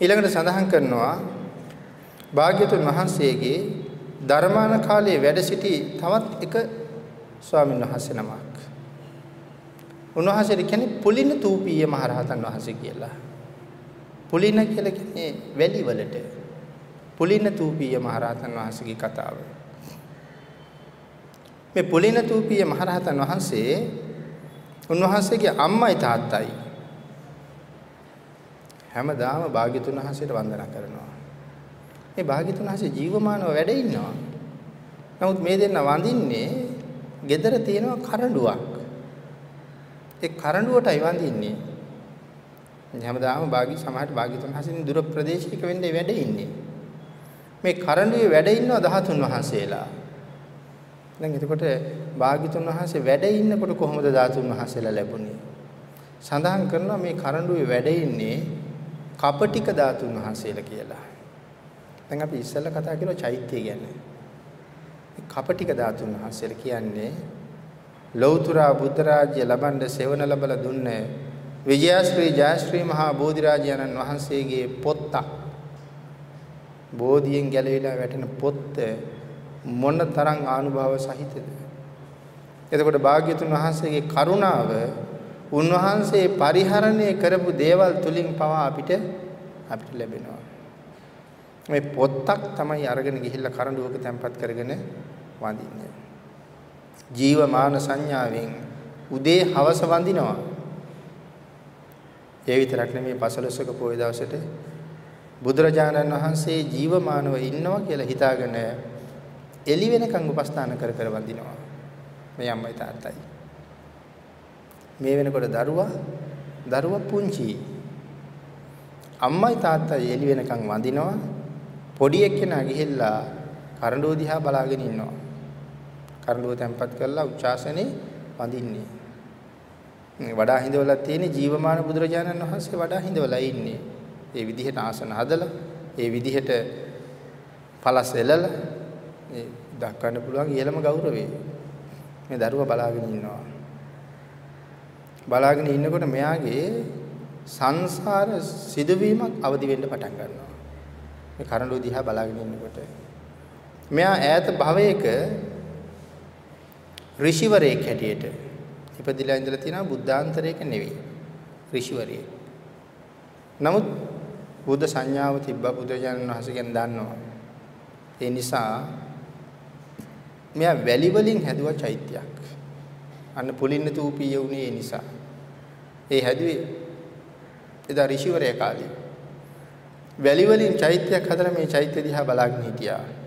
ඊළඟට සඳහන් කරනවා භාග්‍යතුන් වහන්සේගේ ධර්මාන කාලයේ වැඩ සිටි තවත් එක ස්වාමීන් වහන්සේ නමක්. උන්වහන්සේට කියන්නේ පුලින තූපීය මහරහතන් වහන්සේ කියලා. පුලින කියලා කියන්නේ වැලි වලට. පුලින තූපීය මහරහතන් වහන්සේගේ කතාව. මේ පුලින තූපීය මහරහතන් වහන්සේ උන්වහන්සේගේ අම්මයි තාත්තයි හැමදාම භාග්‍යතුන් වහන්සේට වන්දනා කරනවා. මේ භාග්‍යතුන් වහන්සේ ජීවමානව වැඩ ඉන්නවා. නමුත් මේ දෙන්න වඳින්නේ gedara තියෙනවා කරඬුවක්. ඒ කරඬුවටයි වඳින්නේ. හැමදාම භාග්‍ය සමාහට භාග්‍යතුන් වහන්සේ දුර ප්‍රදේශයක වෙන්නේ වැඩ ඉන්නේ. මේ කරඬුවේ වැඩ ඉන්නවා 13 වහන්සේලා. දැන් එතකොට භාග්‍යතුන් වහන්සේ වැඩ ඉන්නකොට කොහොමද 13 වහන්සේලා ලැබුණේ? සඳහන් කරනවා මේ කරඬුවේ වැඩ ඉන්නේ කපටික ධාතුන් වහන්සේලා කියලා. දැන් අපි ඉස්සෙල්ලා කතා කරලා චෛත්‍යය ගැන. කපටික ධාතුන් වහන්සේලා කියන්නේ ලෞතර බුද්ධ රාජ්‍ය ලබන්න සෙවණ ලැබලා දුන්න විජයශ්‍රී ජයශ්‍රී මහා බෝධිරාජයන්න් වහන්සේගේ පොත්ත බෝධියෙන් ගැලවිලා වැටෙන පොත්ත මොන තරම් ආනුභාව සහිතද එතකොට භාග්‍යතුන් වහන්සේගේ කරුණාව උන්වහන්සේ පරිහරණය කරපු දේවල් තුලින් පවා අපිට අපිට ලැබෙනවා. මේ පොත්තක් තමයි අරගෙන ගිහිල්ලා කරඬුවක තැම්පත් කරගෙන වඳින්නේ. ජීවමාන සංඥාවෙන් උදේ හවස වඳිනවා. ඒ විතරක් නෙමෙයි පසළොස්වක පොය දවසට බුදුරජාණන් වහන්සේ ජීවමානව ඉන්නවා කියලා හිතාගෙන එළි වෙනකන් උපස්ථාන කර කර වඳිනවා. මේ අම්මයි තාත්තයි. මේ වෙනකොට දරුවා දරුවා පුංචි අම්මයි තාත්තයි එළි වෙනකන් වඳිනවා පොඩි එක්කෙනා ගිහිල්ලා කරඬුව දිහා බලාගෙන ඉන්නවා කරඬුව තැම්පත් කරලා උච්චාසනේ වඳින්නේ වඩා හිඳවලා තියෙන ජීවමාන බුදුරජාණන් වහන්සේ වඩා හිඳවලා ඉන්නේ. ඒ විදිහට ආසන හදලා ඒ විදිහට පළස් එලලා ඒ දක්වන්න පුළුවන් ඉහළම ගෞරවය. මේ දරුවා බලාගෙන ඉන්නවා. බලාගෙන ඉන්නකොට මෙයාගේ සංසාර සිදුවීමක් අවදි වෙන්න පටන් ගන්නවා. මේ කරඬු දිහා බලාගෙන ඉන්නකොට. මෙයා ඈත භවයක ඍෂිවරයෙක් හැටියට ඉපදිලා ඉඳලා තියෙනවා බුද්ධාන්තරයක නෙවෙයි ඍෂිවරයෙක්. නමුත් බුද්ධ සංඥාව තිබ්බ බුදුජානක වහන්සේ ගැන දන්නවා. ඒ නිසා මෙයා වැලි වලින් හැදුවා චෛත්‍යයක්. අන්න පුලින්න තූපීය උනේ ඒ නිසා. ඒ හැදුවේ එදා ඍෂිවරයා කාලේ. වැලි වලින් චෛත්‍යයක් හදලා මේ චෛත්‍ය දිහා බලාගෙන හිටියා.